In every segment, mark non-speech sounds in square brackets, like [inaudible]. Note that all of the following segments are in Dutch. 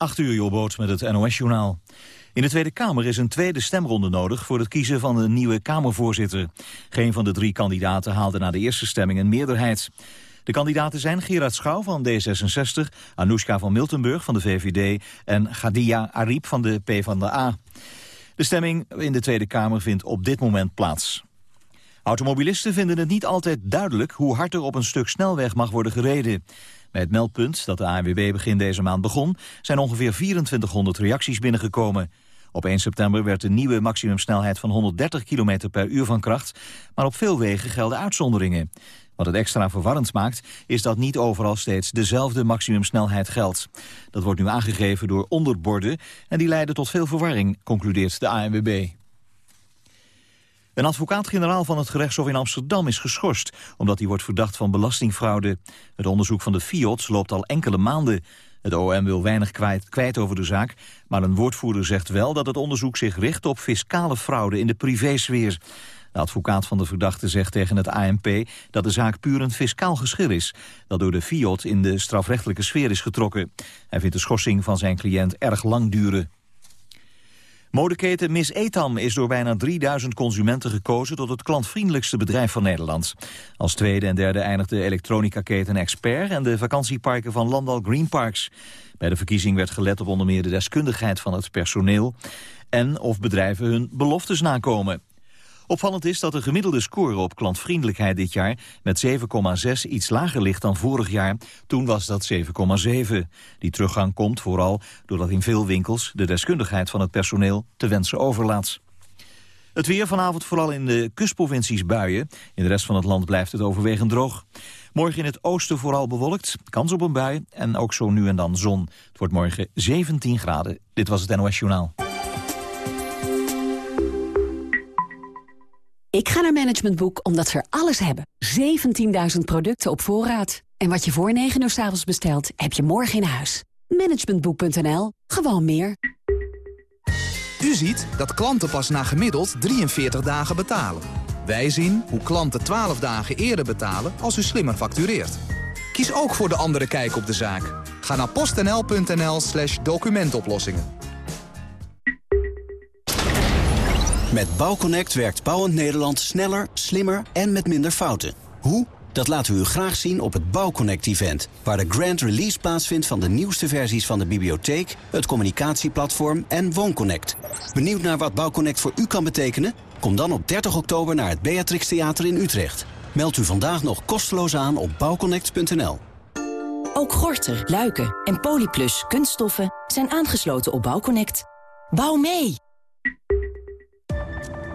8 uur Jobboot met het NOS-journaal. In de Tweede Kamer is een tweede stemronde nodig voor het kiezen van een nieuwe Kamervoorzitter. Geen van de drie kandidaten haalde na de eerste stemming een meerderheid. De kandidaten zijn Gerard Schouw van D66, Anoushka van Miltenburg van de VVD en Gadia Ariep van de PvdA. De stemming in de Tweede Kamer vindt op dit moment plaats. Automobilisten vinden het niet altijd duidelijk hoe hard er op een stuk snelweg mag worden gereden. Bij het meldpunt dat de ANWB begin deze maand begon... zijn ongeveer 2400 reacties binnengekomen. Op 1 september werd de nieuwe maximumsnelheid van 130 km per uur van kracht... maar op veel wegen gelden uitzonderingen. Wat het extra verwarrend maakt, is dat niet overal steeds dezelfde maximumsnelheid geldt. Dat wordt nu aangegeven door onderborden en die leiden tot veel verwarring, concludeert de ANWB. Een advocaat-generaal van het gerechtshof in Amsterdam is geschorst... omdat hij wordt verdacht van belastingfraude. Het onderzoek van de FIOD loopt al enkele maanden. Het OM wil weinig kwijt, over de zaak... maar een woordvoerder zegt wel dat het onderzoek zich richt op fiscale fraude in de privésfeer. De advocaat van de verdachte zegt tegen het ANP dat de zaak puur een fiscaal geschil is... dat door de FIOD in de strafrechtelijke sfeer is getrokken. Hij vindt de schorsing van zijn cliënt erg lang duren. Modeketen Miss Etam is door bijna 3000 consumenten gekozen tot het klantvriendelijkste bedrijf van Nederland. Als tweede en derde eindigde elektronica-keten Expert en de vakantieparken van Landal Green Parks. Bij de verkiezing werd gelet op onder meer de deskundigheid van het personeel en of bedrijven hun beloftes nakomen. Opvallend is dat de gemiddelde score op klantvriendelijkheid dit jaar met 7,6 iets lager ligt dan vorig jaar. Toen was dat 7,7. Die teruggang komt vooral doordat in veel winkels de deskundigheid van het personeel te wensen overlaat. Het weer vanavond vooral in de kustprovincies buien. In de rest van het land blijft het overwegend droog. Morgen in het oosten vooral bewolkt, kans op een bui en ook zo nu en dan zon. Het wordt morgen 17 graden. Dit was het NOS Journaal. Ik ga naar Management Boek omdat ze er alles hebben. 17.000 producten op voorraad. En wat je voor 9 uur s avonds bestelt, heb je morgen in huis. Managementboek.nl. Gewoon meer. U ziet dat klanten pas na gemiddeld 43 dagen betalen. Wij zien hoe klanten 12 dagen eerder betalen als u slimmer factureert. Kies ook voor de andere kijk op de zaak. Ga naar postnl.nl slash documentoplossingen. Met Bouwconnect werkt Bouwend Nederland sneller, slimmer en met minder fouten. Hoe? Dat laten we u graag zien op het Bouwconnect-event... waar de grand release plaatsvindt van de nieuwste versies van de bibliotheek... het communicatieplatform en WoonConnect. Benieuwd naar wat Bouwconnect voor u kan betekenen? Kom dan op 30 oktober naar het Beatrix Theater in Utrecht. Meld u vandaag nog kosteloos aan op bouwconnect.nl. Ook Gorter, Luiken en Polyplus kunststoffen zijn aangesloten op Bouwconnect. Bouw mee!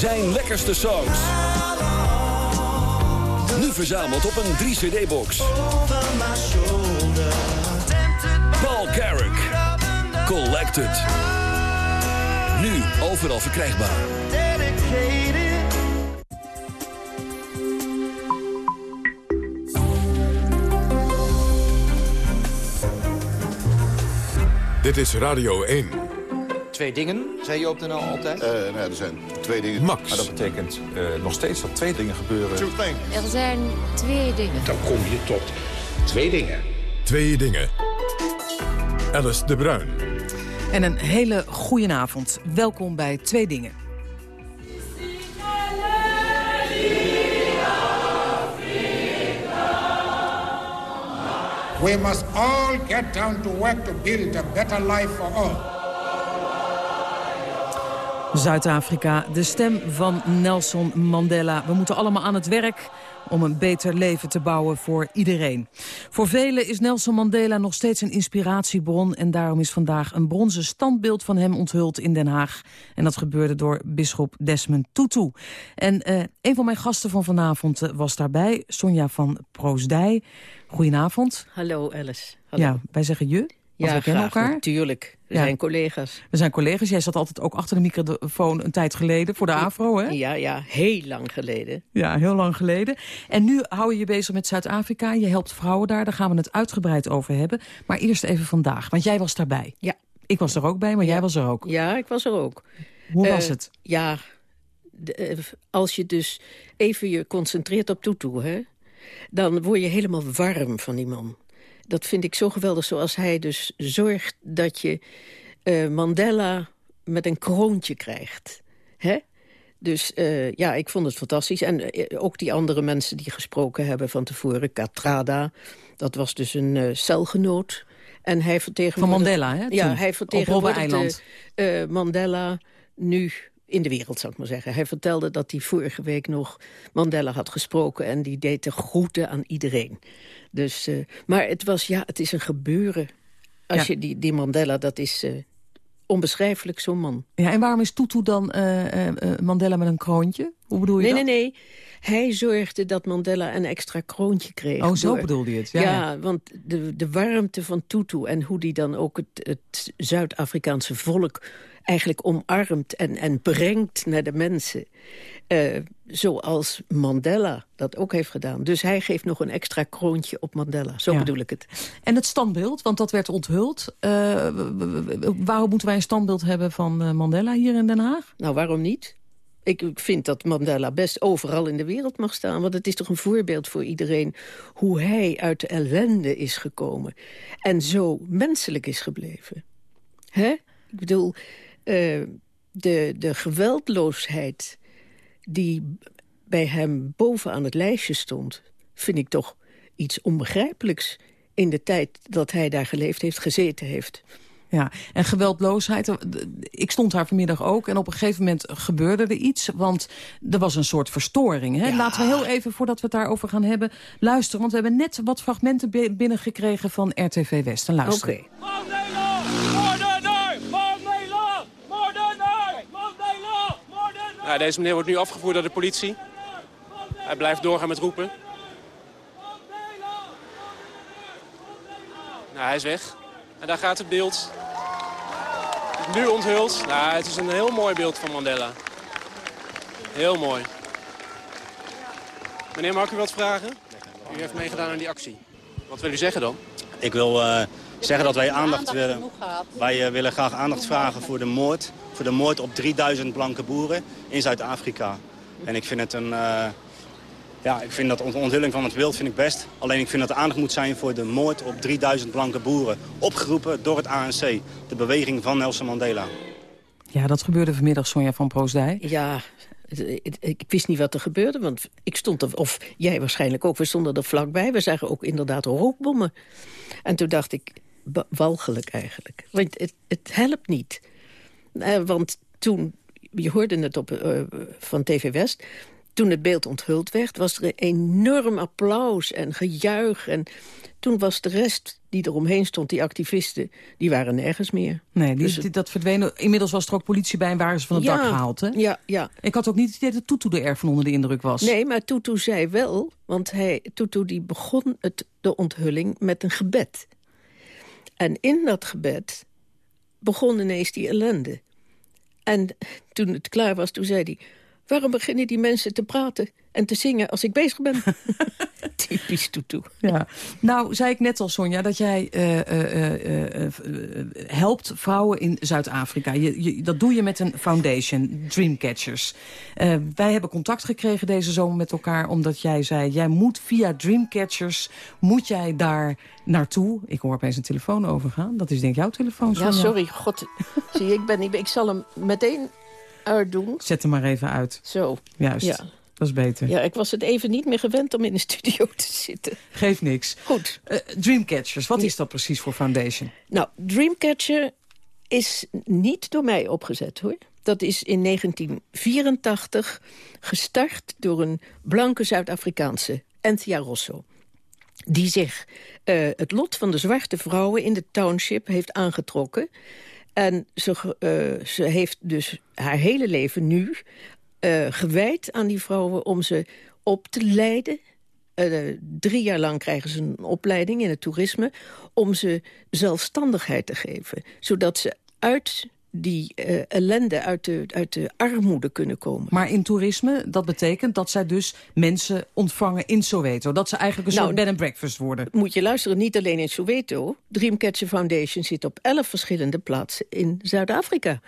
zijn lekkerste songs. Nu verzameld op een 3-cd-box. Paul Carrick. Collected. Nu overal verkrijgbaar. Dit is Radio 1 twee dingen, zei je op de NL altijd? Uh, nou er zijn twee dingen. Max. Maar dat betekent uh, nog steeds dat twee dingen gebeuren. Er zijn twee dingen. Dan kom je tot twee dingen. Twee dingen. Alice de Bruin. En een hele goede avond. Welkom bij Twee Dingen. We must all get down to work to build a better life for all. Zuid-Afrika, de stem van Nelson Mandela. We moeten allemaal aan het werk om een beter leven te bouwen voor iedereen. Voor velen is Nelson Mandela nog steeds een inspiratiebron... en daarom is vandaag een bronzen standbeeld van hem onthuld in Den Haag. En dat gebeurde door bisschop Desmond Tutu. En uh, een van mijn gasten van vanavond uh, was daarbij, Sonja van Proosdij. Goedenavond. Hallo Alice. Hallo. Ja, wij zeggen je. Want we kennen elkaar. natuurlijk. We Ja. zijn collega's. We zijn collega's. Jij zat altijd ook achter de microfoon een tijd geleden voor de AVRO, hè? Ja, ja, heel lang geleden. Ja, heel lang geleden. En nu hou je je bezig met Zuid-Afrika. Je helpt vrouwen daar. Daar gaan we het uitgebreid over hebben. Maar eerst even vandaag, want jij was daarbij. Ja. Ik was er ook bij, maar jij was er ook. Ja, ik was er ook. Hoe Eh, was het? Ja, de- eh, als je dus even je concentreert op Tutu, hè, dan word je helemaal warm van die man. Dat vind ik zo geweldig, zoals hij dus zorgt dat je eh, Mandela met een kroontje krijgt. Hè? Dus eh, ja, ik vond het fantastisch. En eh, ook die andere mensen die gesproken hebben van tevoren. Katrada, dat was dus een celgenoot. En hij vertegenwoordigde... Van Mandela, hè, Ja, hij eh, Mandela nu in de wereld, zou ik maar zeggen. Hij vertelde dat hij vorige week nog Mandela had gesproken... en die deed de groeten aan iedereen. Dus, eh, maar het was, ja, het is een gebeuren. Als Ja. je die, die Mandela, dat is eh, onbeschrijfelijk, zo'n man. Ja, en waarom is Tutu dan eh, Mandela met een kroontje? Hoe bedoel je Nee, dat? nee, nee. Hij zorgde dat Mandela een extra kroontje kreeg. Oh, zo door- bedoelde je het. Ja, Ja, ja. want de, de warmte van Tutu en hoe die dan ook het, het Zuid-Afrikaanse volk eigenlijk omarmt en, en brengt naar de mensen. Eh, zoals Mandela dat ook heeft gedaan. Dus hij geeft nog een extra kroontje op Mandela. Zo Ja. bedoel ik het. En het standbeeld, want dat werd onthuld. Eh, waarom moeten wij een standbeeld hebben van eh, Mandela hier in Den Haag? Nou, waarom niet? Ik ik vind dat Mandela best overal in de wereld mag staan. Want het is toch een voorbeeld voor iedereen... hoe hij uit de ellende is gekomen. En zo menselijk is gebleven. Hè? Ik bedoel, eh, de, de geweldloosheid die bij hem bovenaan het lijstje stond... vind ik toch iets onbegrijpelijks in de tijd dat hij daar geleefd heeft, gezeten heeft. Ja, en geweldloosheid. eh, Ik stond daar vanmiddag ook en op een gegeven moment gebeurde er iets. Want er was een soort verstoring. Hè? Laten we heel even, voordat we het daarover gaan hebben, luisteren. Want we hebben net wat fragmenten bi- binnengekregen van RTV West. En luisteren. Oké. Ja, deze meneer wordt nu afgevoerd door de politie. Hij blijft doorgaan met roepen. Nou, hij is weg. En daar gaat het beeld. Nu onthuld. Nou, het is een heel mooi beeld van Mandela. Heel mooi. Meneer, mag ik u wat vragen? U heeft meegedaan aan die actie. Wat wil u zeggen dan? Ik wil eh, zeggen dat wij aandacht willen. Wij eh, willen graag aandacht vragen voor de moord. Voor de moord op 3000 blanke boeren in Zuid-Afrika. En ik vind het een... eh, ja, ik vind dat ont- onthulling van het beeld vind ik best. Alleen ik vind dat er aandacht moet zijn voor de moord op 3000 blanke boeren. Opgeroepen door het ANC, de beweging van Nelson Mandela. Ja, dat gebeurde vanmiddag, Sonja van Proosdij. Ja, ik wist niet wat er gebeurde, want ik stond er, of jij waarschijnlijk ook, we stonden er vlakbij. We zagen ook inderdaad rookbommen. En toen dacht ik, walgelijk eigenlijk. Want het, het helpt niet. Eh, want toen, je hoorde het op, eh, van TV West... toen het beeld onthuld werd, was er een enorm applaus en gejuich. En toen was de rest die eromheen stond, die activisten... die waren nergens meer. Nee, die, Dus- die- dat verdween. Inmiddels was er ook politie bij en waren ze van het Ja, dak gehaald. Hè? Ja, ja. Ik had ook niet het idee dat Tutu er erg van onder de indruk was. Nee, maar Tutu zei wel, want hij, Tutu die begon het, de onthulling met een gebed. En in dat gebed begon ineens die ellende. En toen het klaar was, toen zei hij... waarom beginnen die mensen te praten en te zingen als ik bezig ben? [laughs] Typisch Tutu. Ja. Nou, zei ik net al, Sonja, dat jij eh, eh, eh, helpt vrouwen in Zuid-Afrika. Dat doe je met een foundation, Dreamcatchers. Wij hebben contact gekregen deze zomer met elkaar... omdat jij zei, jij moet via Dreamcatchers... moet jij daar naartoe. Ik hoor opeens een telefoon overgaan. Dat is denk ik jouw telefoon, Ja, Sonja. sorry, god. Zie ik ben niet... Ik zal hem meteen uitdoen. Zet hem maar even uit. Zo. Juist, Ja. dat is beter. Ja, ik was het even niet meer gewend om in een studio te zitten. Geeft niks. Goed. Eh, Dreamcatchers, wat is dat precies voor foundation? Nou, Dreamcatcher is niet door mij opgezet, hoor. Dat is in 1984 gestart door een blanke Zuid-Afrikaanse, Anthea Rosso. Die zich eh, het lot van de zwarte vrouwen in de township heeft aangetrokken. En ze, eh, ze heeft dus haar hele leven nu eh, gewijd aan die vrouwen... om ze op te leiden, eh, drie jaar lang krijgen ze een opleiding in het toerisme... om ze zelfstandigheid te geven. Zodat ze uit die uh, ellende uit de, uit de armoede kunnen komen. Maar in toerisme, dat betekent dat zij dus mensen ontvangen in Soweto. Dat ze eigenlijk een nou, soort bed and breakfast worden. Moet je luisteren, niet alleen in Soweto. Dreamcatcher Foundation zit op elf verschillende plaatsen in Zuid-Afrika.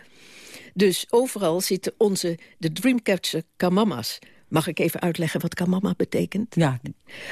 Dus overal zitten onze, de Dreamcatcher Kamamas. Mag ik even uitleggen wat Kamama betekent? Ja.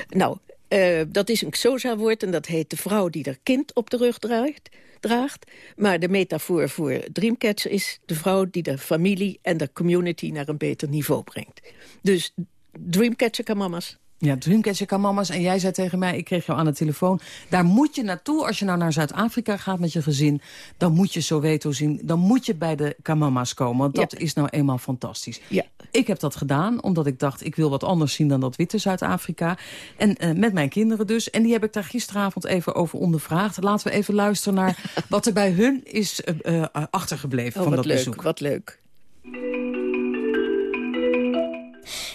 Nou, uh, dat is een Xhosa-woord en dat heet de vrouw die haar kind op de rug draagt draagt. Maar de metafoor voor Dreamcatcher is de vrouw die de familie en de community naar een beter niveau brengt. Dus Dreamcatcher kan mama's. Ja, Dreamcatcher kan mama's. En jij zei tegen mij, ik kreeg jou aan de telefoon... daar moet je naartoe als je nou naar Zuid-Afrika gaat met je gezin. Dan moet je Soweto zien. Dan moet je bij de Kamama's komen. Want dat is nou eenmaal fantastisch. Ja. Ik heb dat gedaan, omdat ik dacht... ik wil wat anders zien dan dat witte Zuid-Afrika. En uh, met mijn kinderen dus. En die heb ik daar gisteravond even over ondervraagd. Laten we even luisteren naar [laughs] wat er bij hun is uh, uh, achtergebleven oh, van dat leuk, bezoek. Wat leuk.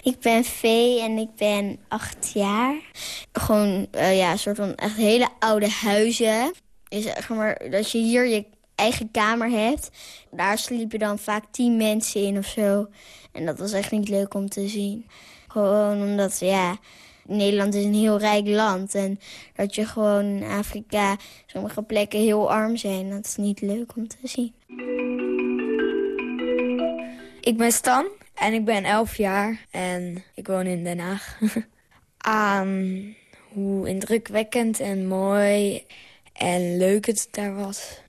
Ik ben Vee en ik ben acht jaar. Gewoon, uh, ja, een soort van echt hele oude huizen. Is, zeg maar, dat je hier je eigen kamer hebt. Daar sliepen dan vaak tien mensen in of zo. En dat was echt niet leuk om te zien. Gewoon omdat, ja, Nederland is een heel rijk land. En dat je gewoon in Afrika sommige plekken heel arm zijn. Dat is niet leuk om te zien. Ik ben Stan en ik ben 11 jaar en ik woon in Den Haag. Aan [laughs] hoe indrukwekkend en mooi en leuk het daar was.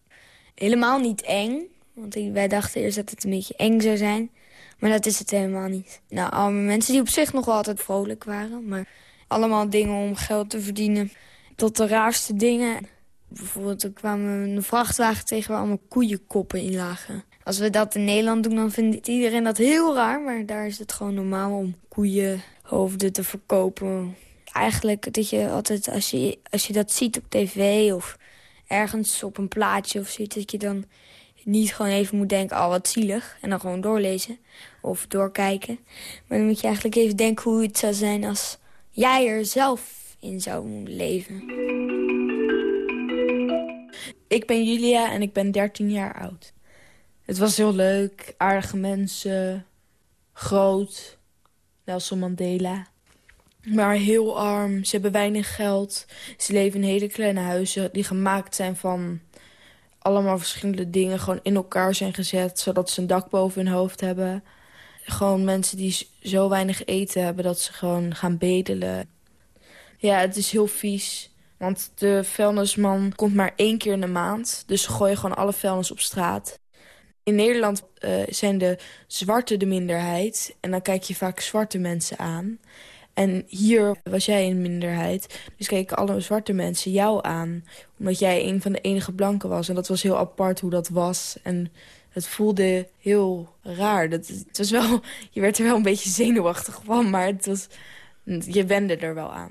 Helemaal niet eng, want wij dachten eerst dat het een beetje eng zou zijn. Maar dat is het helemaal niet. Nou, allemaal mensen die op zich nog wel altijd vrolijk waren. Maar allemaal dingen om geld te verdienen. Tot de raarste dingen. Bijvoorbeeld, er kwamen een vrachtwagen tegen waar allemaal koeienkoppen in lagen. Als we dat in Nederland doen, dan vindt iedereen dat heel raar. Maar daar is het gewoon normaal om koeienhoofden te verkopen. Eigenlijk dat je altijd, als je, als je dat ziet op tv of ergens op een plaatje of zoiets... dat je dan niet gewoon even moet denken, oh wat zielig. En dan gewoon doorlezen of doorkijken. Maar dan moet je eigenlijk even denken hoe het zou zijn als jij er zelf in zou moeten leven. Ik ben Julia en ik ben 13 jaar oud. Het was heel leuk, aardige mensen, groot, Nelson Mandela. Maar heel arm, ze hebben weinig geld. Ze leven in hele kleine huizen die gemaakt zijn van allemaal verschillende dingen... gewoon in elkaar zijn gezet, zodat ze een dak boven hun hoofd hebben. Gewoon mensen die zo weinig eten hebben dat ze gewoon gaan bedelen. Ja, het is heel vies. Want de vuilnisman komt maar één keer in de maand. Dus ze gooien gewoon alle vuilnis op straat. In Nederland uh, zijn de zwarte de minderheid. En dan kijk je vaak zwarte mensen aan. En hier was jij een minderheid. Dus keken alle zwarte mensen jou aan. Omdat jij een van de enige blanken was. En dat was heel apart hoe dat was. En het voelde heel raar. Dat, het was wel, je werd er wel een beetje zenuwachtig van. Maar het was, je wende er wel aan.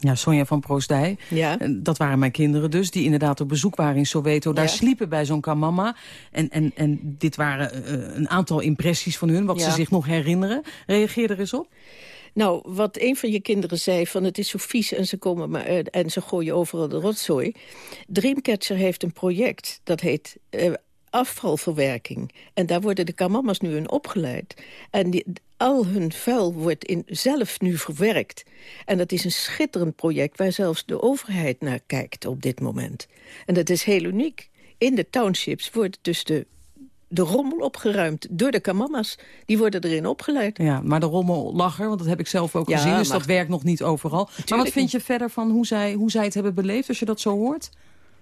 Ja, Sonja van Proostdij. Ja. Dat waren mijn kinderen dus, die inderdaad op bezoek waren in Soweto. Daar sliepen bij zo'n kamama. En, en, en dit waren uh, een aantal impressies van hun, wat ze zich nog herinneren. Reageer er eens op. Nou, wat een van je kinderen zei, van het is zo vies en ze, komen maar, uh, en ze gooien overal de rotzooi. Dreamcatcher heeft een project, dat heet uh, afvalverwerking. En daar worden de kamamas nu in opgeleid. En die, al hun vuil wordt in, zelf nu verwerkt. En dat is een schitterend project waar zelfs de overheid naar kijkt op dit moment. En dat is heel uniek. In de townships wordt dus de de rommel opgeruimd door de kamamas. Die worden erin opgeleid. Ja, maar de rommel lag er, want dat heb ik zelf ook gezien. Dus dat werkt nog niet overal. Maar wat vind je verder van hoe zij, hoe zij het hebben beleefd, als je dat zo hoort?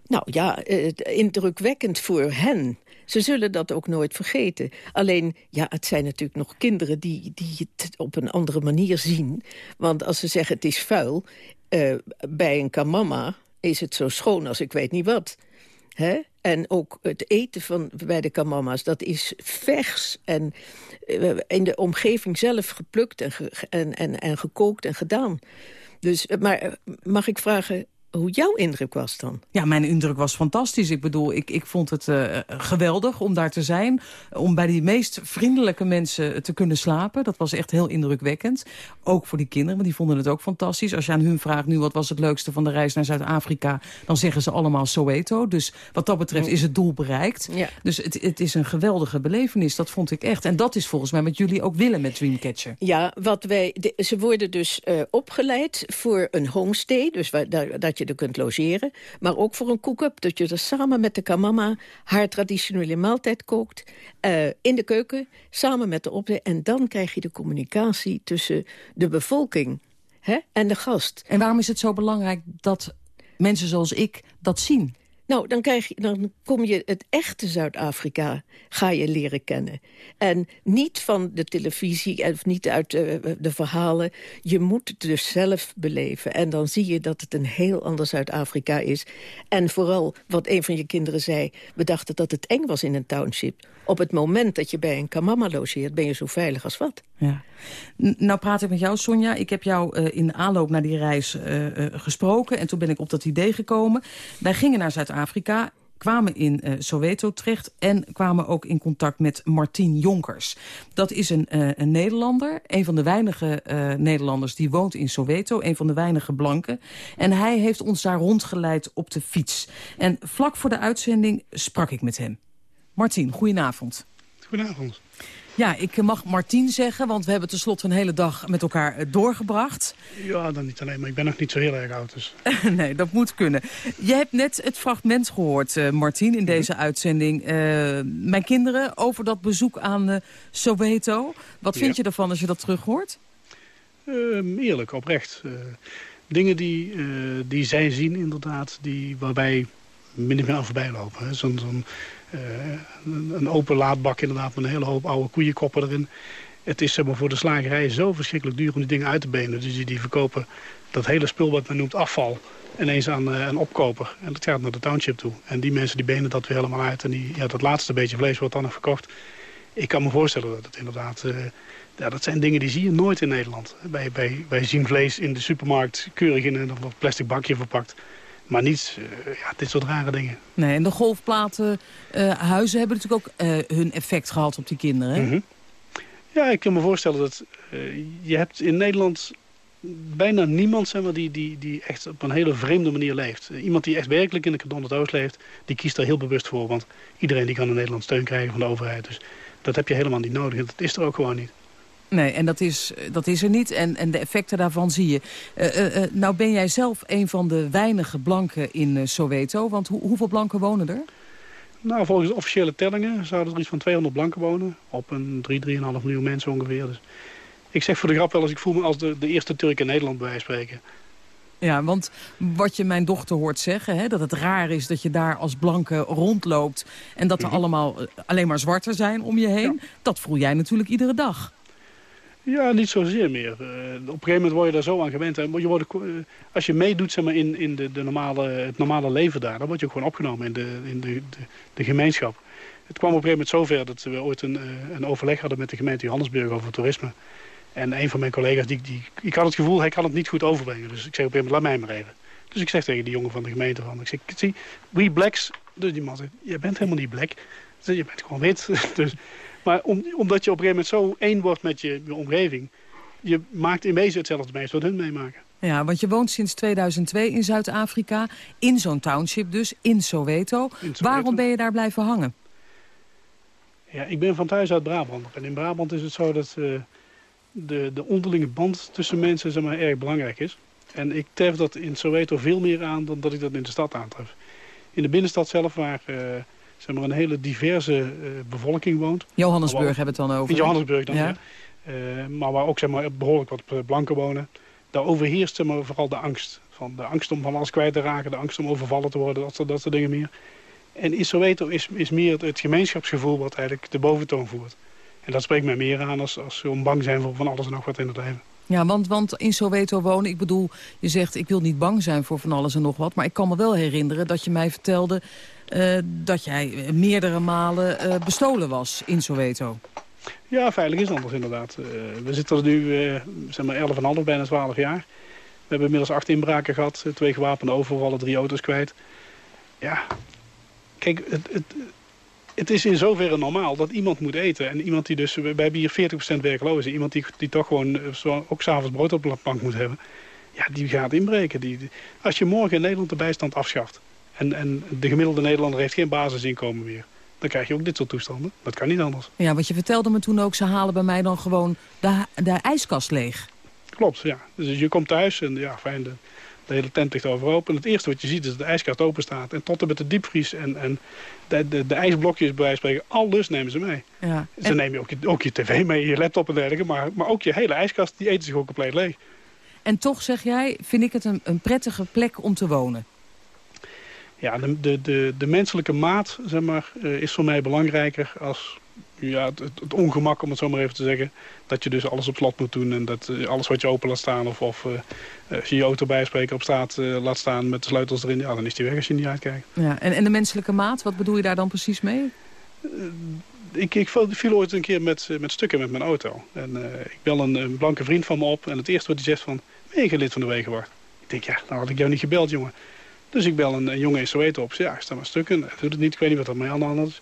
Nou ja, eh, indrukwekkend voor hen. Ze zullen dat ook nooit vergeten. Alleen, ja, het zijn natuurlijk nog kinderen die, die het op een andere manier zien. Want als ze zeggen het is vuil, uh, bij een kamama is het zo schoon als ik weet niet wat. Hè? En ook het eten van, bij de kamama's, dat is vers en uh, in de omgeving zelf geplukt en, en, en, en gekookt en gedaan. Dus, maar mag ik vragen, hoe jouw indruk was dan? Ja, mijn indruk was fantastisch. Ik bedoel, ik, ik vond het uh, geweldig om daar te zijn. Om bij die meest vriendelijke mensen te kunnen slapen. Dat was echt heel indrukwekkend. Ook voor die kinderen, want die vonden het ook fantastisch. Als je aan hun vraagt nu wat was het leukste van de reis naar Zuid-Afrika... dan zeggen ze allemaal Soweto. Dus wat dat betreft is het doel bereikt. Ja. Dus het, het is een geweldige belevenis, dat vond ik echt. En dat is volgens mij wat jullie ook willen met Dreamcatcher. Ja, wat wij, de, ze worden dus uh, opgeleid voor een homestay. Dus waar, dat, je er kunt logeren. Maar ook voor een cook-up, dat je er samen met de kamama... haar traditionele maaltijd kookt, uh, in de keuken, samen met de opleiding. En dan krijg je de communicatie tussen de bevolking hè, en de gast. En waarom is het zo belangrijk dat mensen zoals ik dat zien? Nou, dan, krijg je, dan kom je het echte Zuid-Afrika ga je leren kennen. En niet van de televisie of niet uit de, de, verhalen. Je moet het dus zelf beleven. En dan zie je dat het een heel ander Zuid-Afrika is. En vooral, wat een van je kinderen zei... we dachten dat het eng was in een township. Op het moment dat je bij een kamama logeert... ben je zo veilig als wat. Ja. Nou praat ik met jou, Sonja. Ik heb jou uh, in de aanloop naar die reis uh, uh, gesproken. En toen ben ik op dat idee gekomen. Wij gingen naar Zuid-Afrika kwamen in uh, Soweto terecht en kwamen ook in contact met Martien Jonkers. Dat is een, een Nederlander, een van de weinige Nederlanders die woont in Soweto, een van de weinige blanken. En hij heeft ons daar rondgeleid op de fiets. En vlak voor de uitzending sprak ik met hem. Martien, goedenavond. Goedenavond. Ja, ik mag Martien zeggen, want we hebben tenslotte een hele dag met elkaar eh, doorgebracht. Ja, dan niet alleen, maar ik ben nog niet zo heel erg oud. Dus. [laughs] nee, dat moet kunnen. Je hebt net het fragment gehoord, uh, Martien, in deze mhm. uitzending. Uh, mijn kinderen over dat bezoek aan uh, Soweto. Wat vind je ervan als je dat terug hoort? Ehm, eerlijk, oprecht. dingen die, die zij zien inderdaad, die, waarbij min of meer aan voorbij lopen. Zo'n... Zo een open laadbak inderdaad met een hele hoop oude koeienkoppen erin. Het is zeg maar, voor de slagerij zo verschrikkelijk duur om die dingen uit te benen. Dus die, die verkopen dat hele spul wat men noemt afval ineens aan uh, een opkoper. En dat gaat naar de township toe. En die mensen die benen dat weer helemaal uit. En die, ja, dat laatste beetje vlees wordt dan nog verkocht. Ik kan me voorstellen dat het inderdaad... Uh, ja, dat zijn dingen die zie je nooit in Nederland. Wij, wij, wij zien vlees in de supermarkt keurig in een plastic bakje verpakt. Maar niet uh, ja, dit soort rare dingen. Nee, en de golfplaten uh, huizen hebben natuurlijk ook uh, hun effect gehad op die kinderen. Mm -hmm. Ja, ik kan me voorstellen dat je hebt in Nederland bijna niemand zeg maar, die, die, die echt op een hele vreemde manier leeft. Iemand die echt werkelijk in de Cardon Oost leeft, die kiest daar heel bewust voor. Want iedereen die kan in Nederland steun krijgen van de overheid. Dus dat heb je helemaal niet nodig. Dat is er ook gewoon niet. Nee, en dat is, dat is er niet. En, en de effecten daarvan zie je. Uh, uh, uh, nou ben jij zelf een van de weinige blanken in Soweto. Want ho hoeveel blanken wonen er? Nou, volgens de officiële tellingen zouden er iets van 200 blanken wonen. Op een 3, 3,5 miljoen mensen ongeveer. Dus ik zeg voor de grap wel eens, ik voel me als de, de eerste Turk in Nederland bij wijze spreken. Ja, want wat je mijn dochter hoort zeggen, hè, dat het raar is dat je daar als blanke rondloopt... en dat er mm -hmm. allemaal alleen maar zwarte zijn om je heen, ja. dat voel jij natuurlijk iedere dag. Ja, niet zozeer meer. Uh, op een gegeven moment word je daar zo aan gewend. Je wordt, uh, als je meedoet zeg maar, in, in de, de normale, het normale leven daar, dan word je ook gewoon opgenomen in de, in de, de, de gemeenschap. Het kwam op een gegeven moment zover dat we ooit een, uh, een overleg hadden met de gemeente Johannesburg over toerisme. En een van mijn collega's, die, die, ik had het gevoel, hij kan het niet goed overbrengen. Dus ik zeg op een gegeven moment, laat mij maar even. Dus ik zeg tegen die jongen van de gemeente van, ik zeg, zie, we blacks, dus die man zegt, je bent helemaal niet black. Je bent gewoon wit. [laughs] dus maar om, omdat je op een gegeven moment zo één wordt met je, je omgeving... je maakt in wezen hetzelfde mee wat hun meemaken. Ja, want je woont sinds 2002 in Zuid-Afrika, in zo'n township dus, in Soweto. in Soweto. Waarom ben je daar blijven hangen? Ja, ik ben van thuis uit Brabant. En in Brabant is het zo dat uh, de, de onderlinge band tussen mensen zeg maar, erg belangrijk is. En ik tref dat in Soweto veel meer aan dan dat ik dat in de stad aantref. In de binnenstad zelf, waar... Uh, zeg maar, een hele diverse uh, bevolking woont. Johannesburg hebben we het dan over. In Johannesburg dan, ja. ja. Uh, maar waar ook zeg maar, behoorlijk wat blanken wonen. Daar overheerst zeg maar, vooral de angst. Van de angst om van alles kwijt te raken, de angst om overvallen te worden, dat, dat soort dingen meer. En in Soweto is, is meer het, het gemeenschapsgevoel wat eigenlijk de boventoon voert. En dat spreekt mij meer aan als, als om bang zijn voor van alles en nog wat in het leven. Ja, want, want in Soweto wonen, ik bedoel, je zegt ik wil niet bang zijn voor van alles en nog wat. Maar ik kan me wel herinneren dat je mij vertelde dat jij meerdere malen uh, bestolen was in Soweto. Ja, veilig is anders inderdaad. We zitten er nu, zeg maar, 11,5, bijna 12 jaar. We hebben inmiddels acht inbraken gehad, twee gewapende overvallen, drie auto's kwijt. Ja, kijk, het, het, het is in zoverre normaal dat iemand moet eten. En iemand die dus, we hebben hier 40% werklozen. Iemand die, die toch gewoon eh, ook s'avonds brood op de plank moet hebben. Ja, die gaat inbreken. Die, als je morgen in Nederland de bijstand afschaft... En, en de gemiddelde Nederlander heeft geen basisinkomen meer... dan krijg je ook dit soort toestanden. Dat kan niet anders. Ja, want je vertelde me toen ook... ze halen bij mij dan gewoon de, de ijskast leeg. Klopt, ja. Dus je komt thuis en ja, fijn, de, de hele tent ligt overhoop. En het eerste wat je ziet is dat de ijskast open staat. En tot en met de diepvries en, en de, de, de ijsblokjes bij spreken, alles nemen ze mee. Ja. Ze nemen ook je, ook je tv mee, je laptop en dergelijke. Maar, maar ook je hele ijskast, die eten zich ook compleet leeg. En toch, zeg jij, vind ik het een, een prettige plek om te wonen? Ja, de, de, de, de menselijke maat zeg maar, uh, is voor mij belangrijker als ja, het, het, ongemak, om het zo maar even te zeggen. Dat je dus alles op slot moet doen en dat uh, alles wat je open laat staan... of, of uh, als je je auto bijspreken op straat laat staan met de sleutels erin... ja, dan is die weg als je niet uitkijkt. Ja, en, en de menselijke maat, wat bedoel je daar dan precies mee? ik, ik viel ooit een keer met, met stukken met mijn auto. En ik bel een, een, blanke vriend van me op en het eerste wat hij zegt van... ben je lid van de Wegenwacht? Ik denk, ja, dan had ik jou niet gebeld, jongen. Dus ik bel een, jongen in Soweto op. Ja, sta maar stukken. Hij doet het niet. Ik weet niet wat er mee aan de hand is.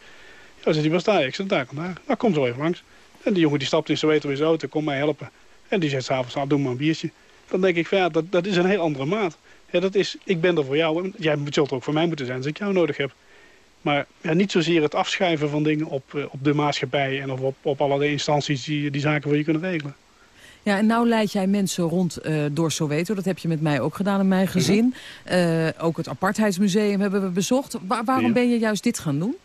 Ja, zegt hij, waar sta? Ik zit daar en daar. Nou, kom zo even langs. En die jongen die stapt in Soweto in zijn auto. Kom mij helpen. En die zegt s'avonds, nou, doe maar een biertje. Dan denk ik ja, dat, dat is een heel andere maat. Ja, dat is, ik ben er voor jou. Jij zult er ook voor mij moeten zijn als ik jou nodig heb. Maar ja, niet zozeer het afschuiven van dingen op, eh, op de maatschappij... en of op, op allerlei instanties die die zaken voor je kunnen regelen. Ja, en nou leid jij mensen rond uh, door Soweto. Dat heb je met mij ook gedaan in mijn gezin. Uh, ook het Apartheidsmuseum hebben we bezocht. waarom ben je juist dit gaan doen?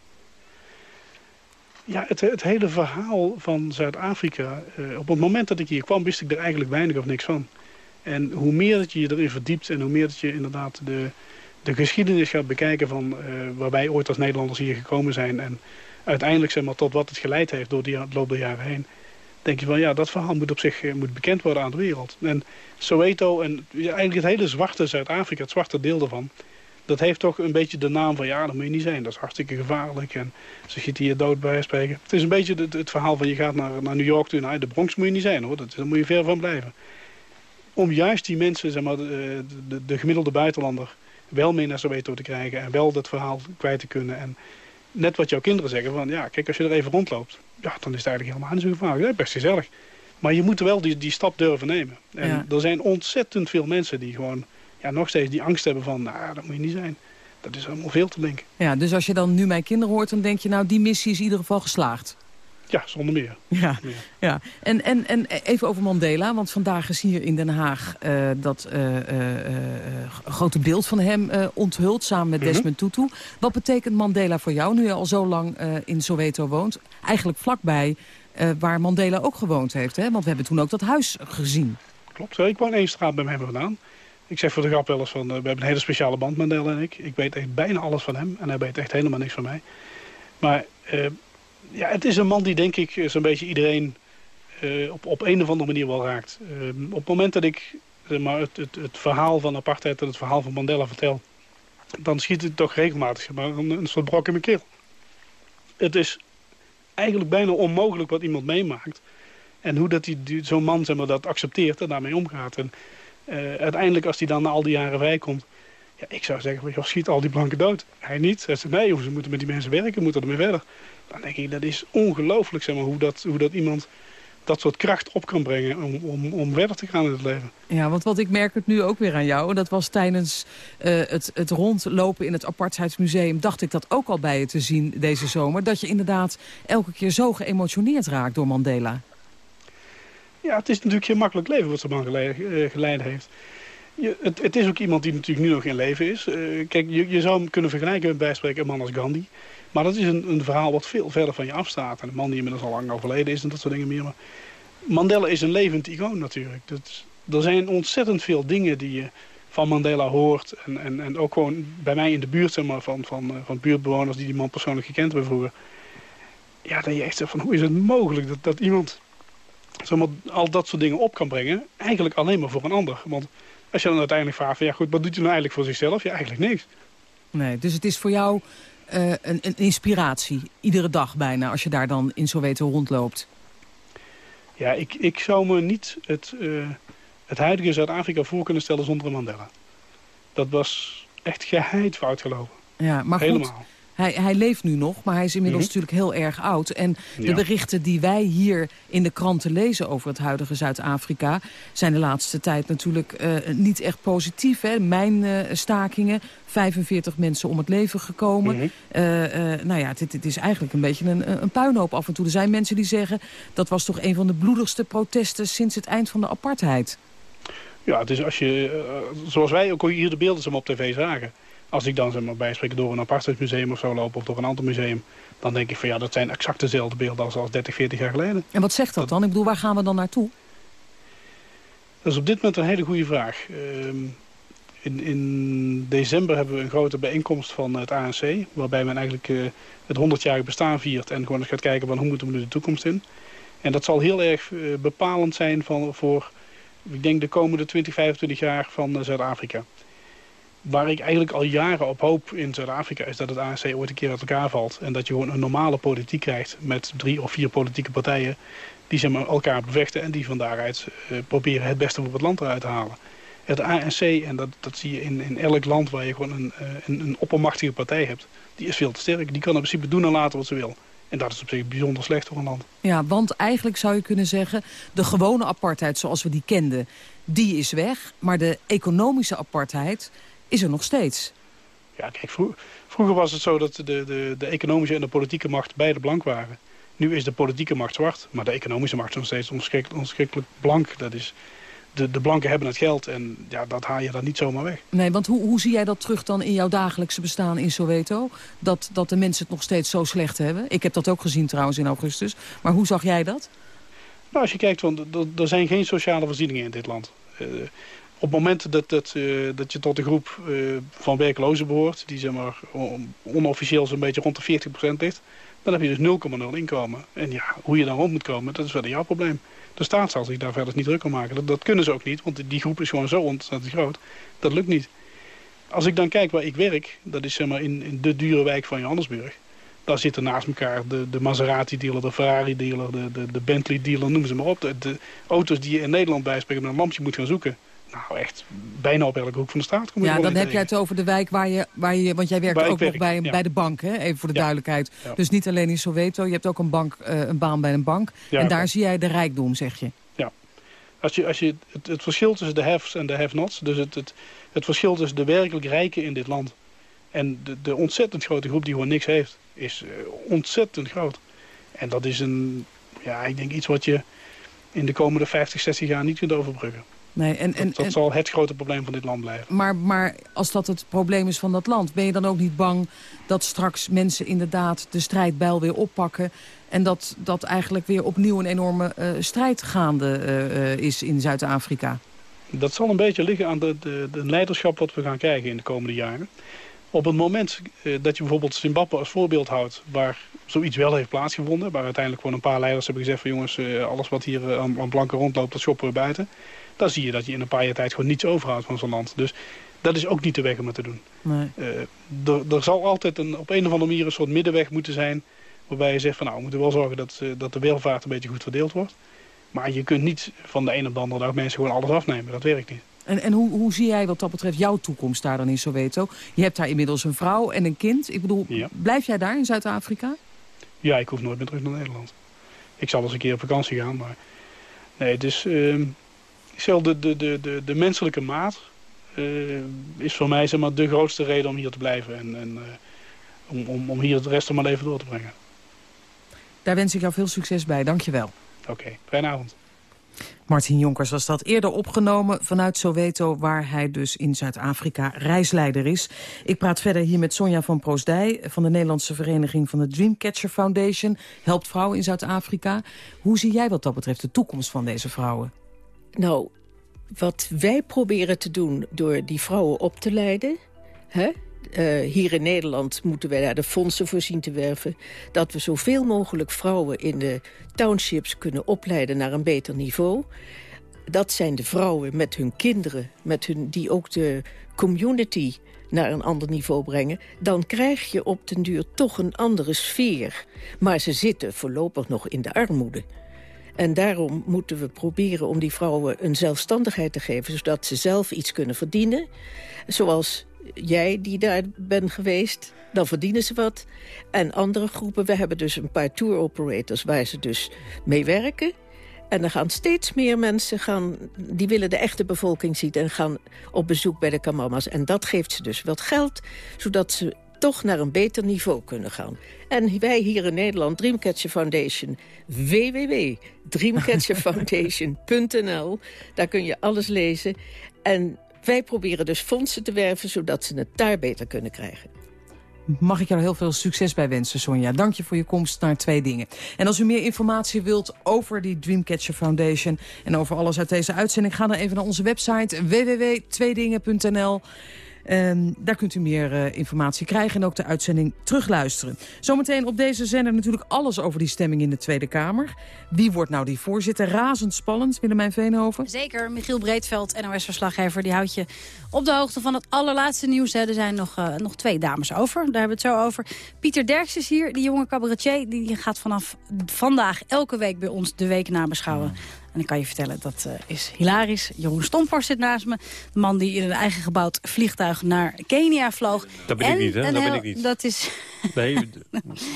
Ja, het, het hele verhaal van Zuid-Afrika... Uh, op het moment dat ik hier kwam, wist ik er eigenlijk weinig of niks van. En hoe meer dat je je erin verdiept... en hoe meer dat je inderdaad de, de geschiedenis gaat bekijken... van waar wij ooit als Nederlanders hier gekomen zijn... en uiteindelijk zeg maar, tot wat het geleid heeft door die loop der jaren heen denk je van ja, dat verhaal moet op zich eh, moet bekend worden aan de wereld. En Soweto en eigenlijk het hele zwarte Zuid-Afrika, het zwarte deel daarvan... dat heeft toch een beetje de naam van ja, dat moet je niet zijn. Dat is hartstikke gevaarlijk en ze schieten hier dood bij spreken. Het is een beetje het, het, verhaal van je gaat naar, naar New York toe. Nou, de Bronx moet je niet zijn hoor, dat, daar moet je ver van blijven. Om juist die mensen, zeg maar, de, de, de gemiddelde buitenlander... wel mee naar Soweto te krijgen en wel dat verhaal kwijt te kunnen... En, net wat jouw kinderen zeggen, van ja, kijk, als je er even rondloopt, ja, dan is het eigenlijk helemaal niet zo gevaarlijk. Ja, best gezellig. Maar je moet wel die, die stap durven nemen. En er zijn ontzettend veel mensen die gewoon ja, nog steeds die angst hebben van, nou, dat moet je niet zijn. Dat is allemaal veel te denken. Ja, dus als je dan nu mijn kinderen hoort, dan denk je, nou, die missie is in ieder geval geslaagd. Ja, zonder meer. Ja, ja. En, en, en even over Mandela, want vandaag is hier in Den Haag uh, dat uh, uh, grote beeld van hem onthuld samen met mhm. Desmond Tutu. Wat betekent Mandela voor jou, nu je al zo lang in Soweto woont? Eigenlijk vlakbij waar Mandela ook gewoond heeft, hè? want we hebben toen ook dat huis gezien. Klopt, ik woon één straat bij hem vandaan. Ik zeg voor de grap wel eens van, we hebben een hele speciale band, Mandela en ik. Ik weet echt bijna alles van hem en hij weet echt helemaal niks van mij. Maar ja, het is een man die denk ik zo'n beetje iedereen uh, op, op een of andere manier wel raakt. Uh, op het moment dat ik zeg maar, het, het, verhaal van apartheid en het verhaal van Mandela vertel... dan schiet het toch regelmatig maar, een, soort brok in mijn keel. Het is eigenlijk bijna onmogelijk wat iemand meemaakt. En hoe dat zo'n man zeg maar, dat accepteert en daarmee omgaat. En uh, uiteindelijk als hij dan na al die jaren vrijkomt... Ja, ik zou zeggen, joh, schiet al die blanken dood. Hij niet. Hij zegt, nee, ze moeten met die mensen werken, moeten ermee verder. Dan denk ik, dat is ongelooflijk zeg maar, hoe, dat, hoe dat iemand dat soort kracht op kan brengen om, om, om verder te gaan in het leven. Ja, want wat ik merk het nu ook weer aan jou. Dat was tijdens uh, het, het rondlopen in het Apartheidsmuseum... dacht ik dat ook al bij je te zien deze zomer. Dat je inderdaad elke keer zo geëmotioneerd raakt door Mandela. Ja, het is natuurlijk geen makkelijk leven wat zo'n man geleid eh, heeft. Je, het, het, is ook iemand die natuurlijk nu nog in leven is. Uh, kijk, je, je zou hem kunnen vergelijken met bijspreken een man als Gandhi. Maar dat is een, een, verhaal wat veel verder van je afstaat. En een man die inmiddels al lang overleden is en dat soort dingen meer. Maar Mandela is een levend icoon natuurlijk. Dat, er zijn ontzettend veel dingen die je van Mandela hoort. En, en, en ook gewoon bij mij in de buurt zeg maar, van, van, eh, buurtbewoners die die man persoonlijk gekend hebben vroeger. Ja, dat je echt zegt van hoe is het mogelijk dat, dat iemand zeg al dat soort dingen op kan brengen. Eigenlijk alleen maar voor een ander. Want als je dan uiteindelijk vraagt van ja goed, wat doet je nou eigenlijk voor zichzelf? Ja, eigenlijk niks. Nee, dus het is voor jou uh, een, een, inspiratie. Iedere dag bijna, als je daar dan in Soweto rondloopt. Ja, ik, ik zou me niet het, uh, het huidige Zuid-Afrika voor kunnen stellen zonder Mandela. Dat was echt geheid fout gelopen. Ja, maar goed, Helemaal. Hij, hij leeft nu nog, maar hij is inmiddels Mhm. natuurlijk heel erg oud. En de Ja. berichten die wij hier in de kranten lezen over het huidige Zuid-Afrika... zijn de laatste tijd natuurlijk eh, niet echt positief. Hè? Mijnstakingen, 45 mensen om het leven gekomen. Eh, eh, nou ja, dit, dit is eigenlijk een beetje een, een puinhoop af en toe. Er zijn mensen die zeggen... dat was toch een van de bloedigste protesten sinds het eind van de apartheid. Ja, het is als je, eh, zoals wij ook hier de beelden op tv zagen. Als ik dan zeg maar, bijspreken door een apartheidsmuseum of zo loop of door een ander museum. Dan denk ik van ja, dat zijn exact dezelfde beelden als, als 30, 40 jaar geleden. En wat zegt dat dan? Ik bedoel, waar gaan we dan naartoe? Dat is op dit moment een hele goede vraag. Ehm, in, in december hebben we een grote bijeenkomst van het ANC. Waarbij men eigenlijk eh, het 100-jarige bestaan viert. En gewoon eens gaat kijken van hoe moeten we nu de toekomst in. En dat zal heel erg eh, bepalend zijn van, voor, ik denk, de komende 20, 25 jaar van eh, Zuid-Afrika. Waar ik eigenlijk al jaren op hoop in Zuid-Afrika is dat het ANC ooit een keer uit elkaar valt. En dat je gewoon een normale politiek krijgt met drie of vier politieke partijen die zeg maar, elkaar bevechten en die van daaruit eh, proberen het beste voor het land eruit te halen. Het ANC, en dat, dat zie je in, in elk land waar je gewoon een, eh, een, een oppermachtige partij hebt, die is veel te sterk. Die kan in principe doen en laten wat ze wil. En dat is op zich bijzonder slecht voor een land. Ja, want eigenlijk zou je kunnen zeggen... de gewone apartheid zoals we die kenden, die is weg. Maar de economische apartheid is er nog steeds. Ja, kijk, vro- vroeger was het zo dat de, de, de economische en de politieke macht beide blank waren. Nu is de politieke macht zwart, maar de economische macht is nog steeds onschrik- onschrikkelijk blank. Dat is, de, de blanken hebben het geld en ja, dat haal je dan niet zomaar weg. Nee, want hoe, hoe zie jij dat terug dan in jouw dagelijkse bestaan in Soweto? Dat, dat de mensen het nog steeds zo slecht hebben? Ik heb dat ook gezien trouwens in augustus. Maar hoe zag jij dat? Nou, als je kijkt, want er- er zijn geen sociale voorzieningen in dit land. Eh, op het moment dat, dat, eh, dat je tot de groep eh, van werklozen behoort... die zeg maar, on- onofficieel zo'n beetje rond de 40% ligt... dan heb je dus 0,0 inkomen. En ja, hoe je dan rond moet komen, dat is verder jouw probleem. De staat zal zich daar verder niet druk om maken. Dat, dat kunnen ze ook niet, want die groep is gewoon zo ontzettend groot. Dat lukt niet. Als ik dan kijk waar ik werk, dat is zeg maar in, in de dure wijk van Johannesburg. Daar zitten naast elkaar de, de Maserati-dealer, de Ferrari-dealer, de, de, de Bentley-dealer, noem ze maar op. De, de auto's die je in Nederland bijspreken met een lampje moet gaan zoeken. Nou, echt bijna op elke hoek van de straat kom je Ja, dan heb jij het over de wijk waar je... Waar je want jij werkt Waar ook nog bij, ja. bij de bank, hè? even voor de Ja. duidelijkheid. Ja. Dus niet alleen in Soweto, je hebt ook een, bank, eh, een baan bij een bank. En daar zie jij de rijkdom, zeg je. Ja. Als je, als je het, het verschil tussen de haves en de have-nots, dus het, het, het verschil tussen de werkelijk rijken in dit land en de, de ontzettend grote groep die gewoon niks heeft, is eh, ontzettend groot. En dat is een, ja, ik denk iets wat je in de komende 50, 60 jaar niet kunt overbruggen. Nee, en, en, dat dat en- zal het grote probleem van dit land blijven. Maar, maar als dat het probleem is van dat land... ben je dan ook niet bang dat straks mensen inderdaad de strijdbijl weer oppakken... en dat, dat eigenlijk weer opnieuw een enorme eh, strijd gaande eh, eh, is in Zuid-Afrika? Dat zal een beetje liggen aan de, de, de leiderschap wat we gaan krijgen in de komende jaren. Op het moment eh, dat je bijvoorbeeld Zimbabwe als voorbeeld houdt... waar zoiets wel heeft plaatsgevonden... waar uiteindelijk gewoon een paar leiders hebben gezegd... van jongens, eh, alles wat hier eh, aan, aan blanken rondloopt, dat shoppen we buiten... dan zie je dat je in een paar jaar tijd gewoon niets overhoudt van zo'n land. Dus dat is ook niet de weg om het te doen. Nee. Er, zal altijd een, op een of andere manier een soort middenweg moeten zijn... waarbij je zegt van nou, we moeten wel zorgen dat, dat de welvaart een beetje goed verdeeld wordt. Maar je kunt niet van de ene op de andere dag mensen gewoon alles afnemen. Dat werkt niet. En, en hoe, hoe zie jij wat dat betreft jouw toekomst daar dan in Soweto? Je hebt daar inmiddels een vrouw en een kind. Ik bedoel, Ja. blijf jij daar in Zuid-Afrika? Ja, ik hoef nooit meer terug naar Nederland. Ik zal eens een keer op vakantie gaan, maar... Nee, ehm, stel, de, de, de, de, de menselijke maat eh, is voor mij zeg maar, de grootste reden om hier te blijven. En, en eh, om, om, om hier het rest van mijn leven door te brengen. Daar wens ik jou veel succes bij. Dank je wel. Oké, fijne avond. Martin Jonkers was dat eerder opgenomen vanuit Soweto... waar hij dus in Zuid-Afrika reisleider is. Ik praat verder hier met Sonja van Proosdij... van de Nederlandse vereniging van de Dreamcatcher Foundation. Helpt vrouwen in Zuid-Afrika. Hoe zie jij wat dat betreft de toekomst van deze vrouwen? Nou, wat wij proberen te doen door die vrouwen op te leiden... Hè? Eh, hier in Nederland moeten wij daar de fondsen voor zien te werven... dat we zoveel mogelijk vrouwen in de townships kunnen opleiden naar een beter niveau. Dat zijn de vrouwen met hun kinderen, met hun, die ook de community naar een ander niveau brengen... dan krijg je op den duur toch een andere sfeer. Maar ze zitten voorlopig nog in de armoede. En daarom moeten we proberen om die vrouwen een zelfstandigheid te geven... zodat ze zelf iets kunnen verdienen. Zoals jij die daar bent geweest, dan verdienen ze wat. En andere groepen, we hebben dus een paar tour operators... waar ze dus mee werken. En er gaan steeds meer mensen, gaan, die willen de echte bevolking zien... en gaan op bezoek bij de kamama's. En dat geeft ze dus wat geld, zodat ze toch naar een beter niveau kunnen gaan. En wij hier in Nederland, Dreamcatcher Foundation, www.dreamcatcherfoundation.nl. Daar kun je alles lezen. En wij proberen dus fondsen te werven, zodat ze het daar beter kunnen krijgen. Mag ik jou heel veel succes bij wensen, Sonja. Dank je voor je komst naar Twee Dingen. En als u meer informatie wilt over die Dreamcatcher Foundation... en over alles uit deze uitzending... ga dan even naar onze website www.tweedingen.nl. Um, daar kunt u meer uh, informatie krijgen en ook de uitzending terugluisteren. Zometeen op deze zender natuurlijk alles over die stemming in de Tweede Kamer. Wie wordt nou die voorzitter? Razendspannend, Willemijn Veenhoven. Zeker, Michiel Breedveld, NOS-verslaggever, die houdt je op de hoogte van het allerlaatste nieuws. Er zijn nog, uh, nog twee dames over, daar hebben we het zo over. Pieter Derks is hier, die jonge cabaretier, die gaat vanaf vandaag elke week bij ons de week nabeschouwen. En ik kan je vertellen, dat uh, is hilarisch. Jeroen Stomphorst zit naast me. De man die in een eigen gebouwd vliegtuig naar Kenia vloog. Dat ben en ik niet, hè? Dat heel, ben ik niet. Dat is... Nee,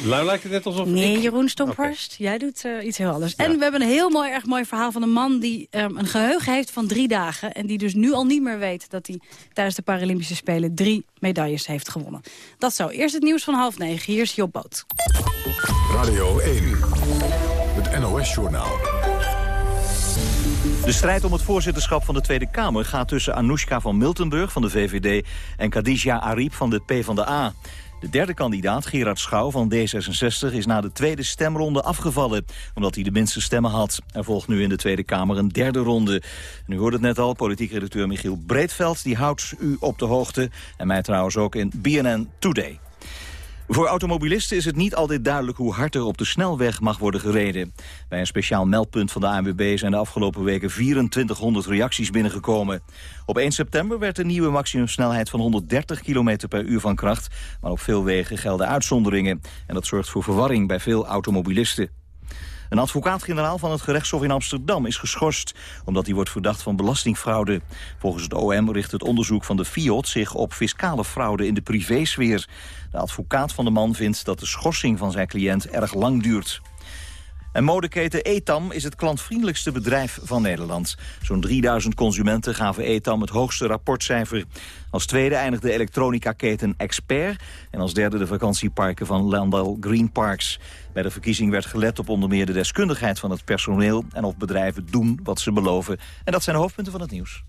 lijkt het net alsof Nee, ik... Jeroen Stomphorst, okay. jij doet uh, iets heel anders. Ja. En we hebben een heel mooi, erg mooi verhaal van een man... die um, een geheugen heeft van drie dagen... en die dus nu al niet meer weet dat hij tijdens de Paralympische Spelen... drie medailles heeft gewonnen. Dat zo. Eerst het nieuws van half negen. Hier is Job Boot. Radio 1, het NOS-journaal. De strijd om het voorzitterschap van de Tweede Kamer gaat tussen Anoushka van Miltenburg van de VVD en Khadija Ariep van de PvdA. De derde kandidaat, Gerard Schouw van D66, is na de tweede stemronde afgevallen, omdat hij de minste stemmen had. Er volgt nu in de Tweede Kamer een derde ronde. En u hoorde het net al, politiek redacteur Michiel Breedveld, die houdt u op de hoogte. En mij trouwens ook in BNN Today. Voor automobilisten is het niet altijd duidelijk hoe hard er op de snelweg mag worden gereden. Bij een speciaal meldpunt van de ANWB zijn de afgelopen weken 2400 reacties binnengekomen. Op 1 september werd de nieuwe maximumsnelheid van 130 km per uur van kracht. Maar op veel wegen gelden uitzonderingen. En dat zorgt voor verwarring bij veel automobilisten. Een advocaat-generaal van het gerechtshof in Amsterdam is geschorst... omdat hij wordt verdacht van belastingfraude. Volgens het OM richt het onderzoek van de FIOD zich op fiscale fraude in de privésfeer. De advocaat van de man vindt dat de schorsing van zijn cliënt erg lang duurt. En modeketen Etam is het klantvriendelijkste bedrijf van Nederland. Zo'n 3000 consumenten gaven Etam het hoogste rapportcijfer. Als tweede eindigde elektronica-keten Expert... en als derde de vakantieparken van Landal Green Parks. Bij de verkiezing werd gelet op onder meer de deskundigheid van het personeel... en of bedrijven doen wat ze beloven. En dat zijn de hoofdpunten van het nieuws.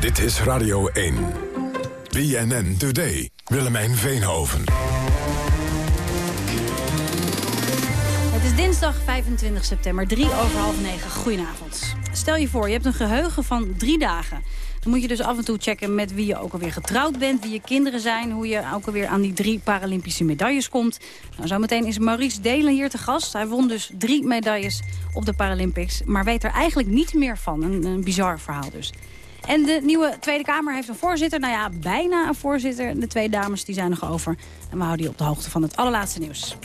Dit is Radio 1. BNN Today. Willemijn Veenhoven. Het is dinsdag 25 september, drie over half negen. Goedenavond. Stel je voor, je hebt een geheugen van drie dagen. Dan moet je dus af en toe checken met wie je ook alweer getrouwd bent... wie je kinderen zijn, hoe je ook alweer aan die drie Paralympische medailles komt. Nou, zometeen is Maurice Delen hier te gast. Hij won dus drie medailles op de Paralympics... maar weet er eigenlijk niet meer van. Een bizar verhaal dus. En de nieuwe Tweede Kamer heeft een voorzitter. Nou ja, bijna een voorzitter. De twee dames die zijn nog over. En we houden je op de hoogte van het allerlaatste nieuws.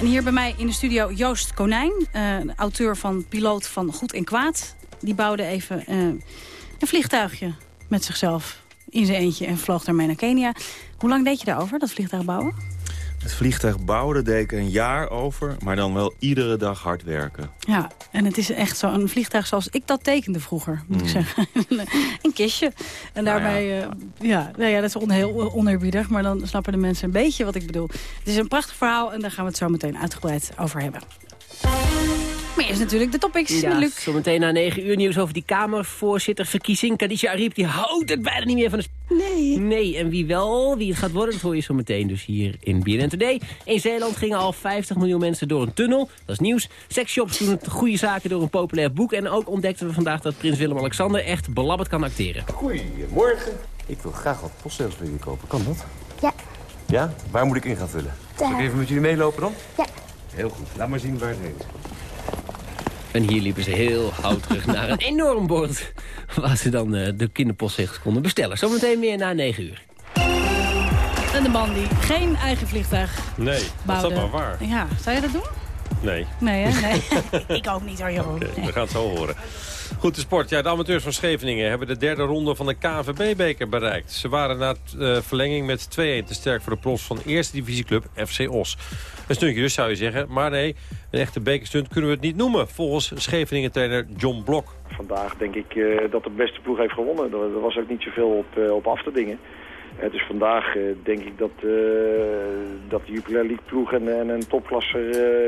En hier bij mij in de studio Joost Konijn. Uh, auteur van Piloot van Goed en Kwaad. Die bouwde even uh, een vliegtuigje met zichzelf in zijn eentje en vloog daarmee naar Kenia. Hoe lang deed je daarover, dat vliegtuig bouwen? Het vliegtuig bouwen deed ik een jaar over, maar dan wel iedere dag hard werken. Ja, en het is echt zo'n vliegtuig zoals ik dat tekende vroeger, moet mm. ik zeggen. [laughs] een kistje. En daarbij, nou ja, uh, ja, nou ja, dat is on heel oneerbiedig, maar dan snappen de mensen een beetje wat ik bedoel. Het is een prachtig verhaal en daar gaan we het zo meteen uitgebreid over hebben. Maar eerst natuurlijk de topics, ja, Luc. Zometeen na 9 uur nieuws over die Kamervoorzitterverkiezing. Kadisha Ariep die houdt het bijna niet meer van de... Nee. Nee, en wie wel, wie het gaat worden, dat hoor je zo meteen dus hier in BNN Today. In Zeeland gingen al 50 miljoen mensen door een tunnel. Dat is nieuws. Sexshops doen het goede zaken door een populair boek. En ook ontdekten we vandaag dat prins Willem-Alexander echt belabberd kan acteren. Goedemorgen. Ik wil graag wat postzegels voor jullie kopen. Kan dat? Ja. Ja? Waar moet ik in gaan vullen? Daar. Zal ik even met jullie meelopen dan? Ja. Heel goed. Laat maar zien waar het heen is. En hier liepen ze heel houterig naar een enorm bord... waar ze dan uh, de kinderpostzegels konden bestellen. Zometeen meer na 9 uur. En de man die geen eigen vliegtuig Nee, dat bouwde. is dat maar waar. Ja, zou je dat doen? Nee. Nee, hè? Nee. [laughs] ik ook niet hoor, Jeroen. Oké, we gaan het zo horen. Goed, de sport. Ja, de amateurs van Scheveningen hebben de derde ronde van de KNVB-beker bereikt. Ze waren na eh, verlenging met 2-1 te sterk voor de profs van eerste divisieclub FC Os. Een stuntje dus, zou je zeggen. Maar nee, een echte bekerstunt kunnen we het niet noemen, volgens Scheveningen-trainer John Blok. Vandaag denk ik eh, dat de beste ploeg heeft gewonnen. Er, was ook niet zoveel op, eh, op af te dingen. Eh, dus vandaag denk ik dat, dat de Jupiler League ploeg en, en een topklasser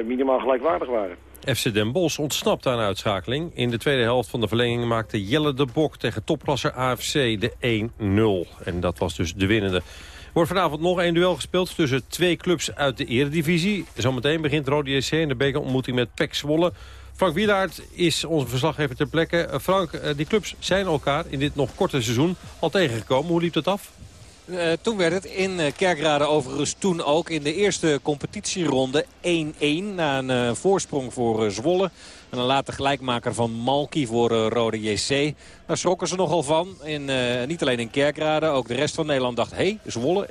minimaal gelijkwaardig waren. FC Den Bosch ontsnapte aan uitschakeling. In de tweede helft van de verlenging maakte Jelle de Bok tegen topklasser AFC de 1-0. En dat was dus de winnende. Wordt vanavond nog één duel gespeeld tussen twee clubs uit de eredivisie. Zometeen begint Rode JC in de bekerontmoeting met PEC Zwolle. Frank Wielaert is onze verslaggever ter plekke. Eh, Frank, eh, die clubs zijn elkaar in dit nog korte seizoen al tegengekomen. Hoe liep dat af? Eh, toen werd het in eh, Kerkrade overigens toen ook in de eerste competitieronde 1-1. Na een eh, voorsprong voor Zwolle. En een later gelijkmaker van Malki voor Rode JC. Daar schrokken ze nogal van. In, niet alleen in Kerkrade, ook de rest van Nederland dacht... hé, hey, Zwolle 1-1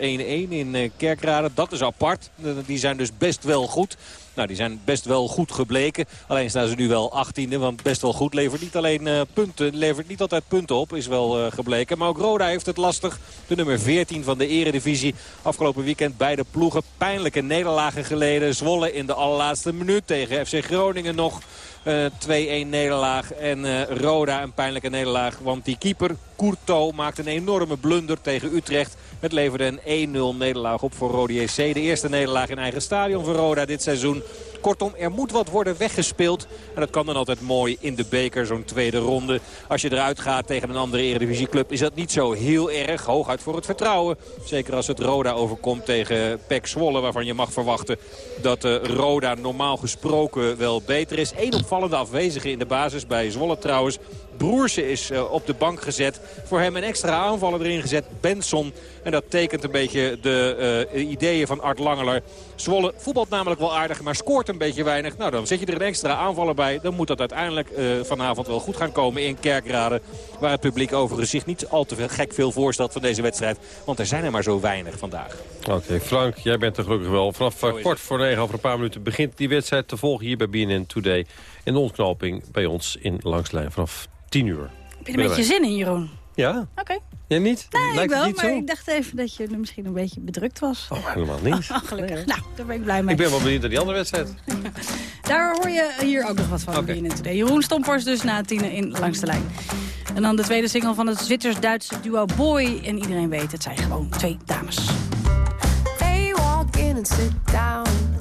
in Kerkrade, dat is apart. Die zijn dus best wel goed. Nou, die zijn best wel goed gebleken. Alleen staan ze nu wel 18e, want best wel goed levert niet alleen punten. Levert niet altijd punten op, is wel gebleken. Maar ook Roda heeft het lastig. De nummer 14 van de eredivisie. Afgelopen weekend beide ploegen pijnlijke nederlagen geleden. Zwolle in de allerlaatste minuut tegen FC Groningen nog. Eh 2-1 nederlaag. En eh, Roda een pijnlijke nederlaag. Want die keeper, Courto, maakte een enorme blunder tegen Utrecht. Het leverde een 1-0 nederlaag op voor Rode JC. De eerste nederlaag in eigen stadion voor Roda dit seizoen. Kortom, er moet wat worden weggespeeld. En dat kan dan altijd mooi in de beker, zo'n tweede ronde. Als je eruit gaat tegen een andere eredivisieclub is dat niet zo heel erg. Hooguit voor het vertrouwen. Zeker als het Roda overkomt tegen PEC Zwolle. Waarvan je mag verwachten dat eh, Roda normaal gesproken wel beter is. Eén opvallende afwezige in de basis bij Zwolle trouwens. Broersen is eh, op de bank gezet. Voor hem een extra aanvaller erin gezet. Benson. En dat tekent een beetje de eh, ideeën van Art Langeler. Zwolle voetbalt namelijk wel aardig, maar scoort een beetje weinig. Nou, dan zet je er een extra aanvaller bij. Dan moet dat uiteindelijk eh, vanavond wel goed gaan komen in Kerkrade. Waar het publiek overigens zich niet al te veel, gek veel voorstelt van deze wedstrijd. Want er zijn er maar zo weinig vandaag. Oké, Frank, jij bent er gelukkig wel. Vanaf kort voor negen, over een paar minuten, begint die wedstrijd te volgen hier bij BNN Today. In de ontknoping bij ons in Langslijn vanaf 10 uur. Heb je er een beetje zin in, Jeroen? Ja? Oké. Jij niet? Nee, ik Lijkt het wel, niet maar zo? ik dacht even dat je misschien een beetje bedrukt was. Oh, helemaal niet. [laughs] Oh, gelukkig. Nou, daar ben ik blij mee. Ik ben wel benieuwd naar die andere wedstrijd. [laughs] Daar hoor je hier ook nog wat van okay. BNN Today. Jeroen Stompers dus na tienen in Langs de Lijn. En dan de tweede single van het Zwitsers-Duitse duo Boy. En iedereen weet, het zijn gewoon twee dames. They walk in and sit down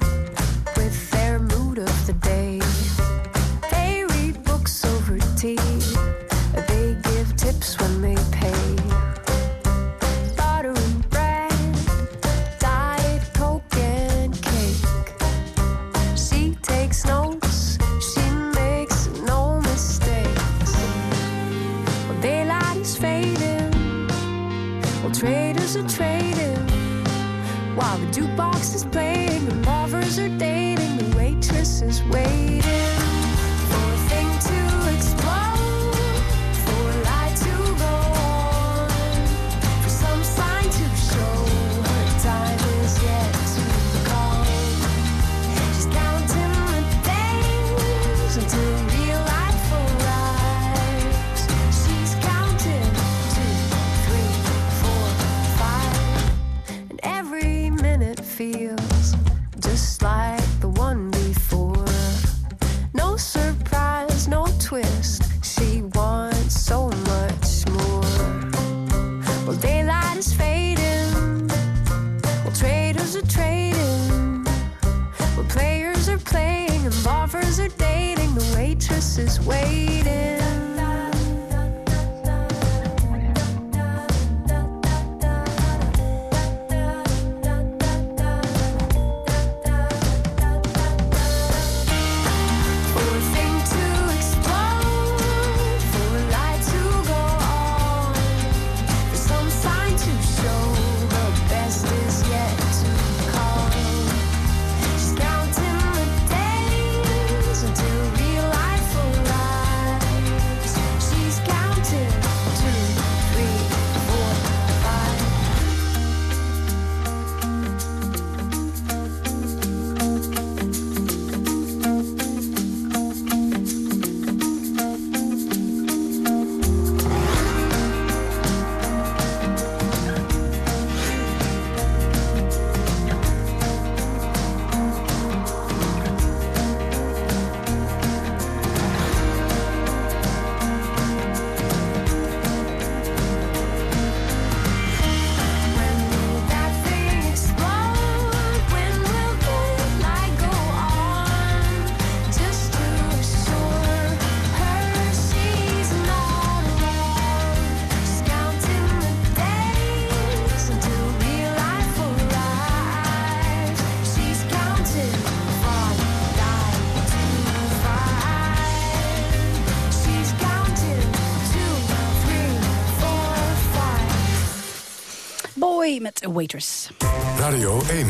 Met Waitress. Radio 1,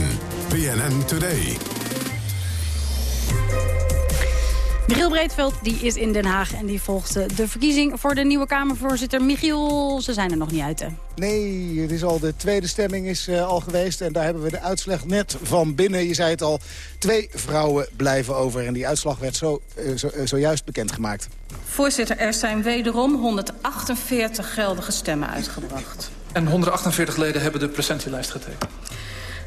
BNN Today. Michiel Breedveld die is in Den Haag en die volgt eh, de verkiezing voor de nieuwe Kamervoorzitter. Michiel, ze zijn er nog niet uit, hè? Nee, het is al de tweede stemming is uh, al geweest. En daar hebben we de uitslag net van binnen. Je zei het al, twee vrouwen blijven over. En die uitslag werd zo, uh, zo, uh, zojuist bekendgemaakt. Voorzitter, er zijn wederom 148 geldige stemmen uitgebracht. En 148 leden hebben de presentielijst getekend.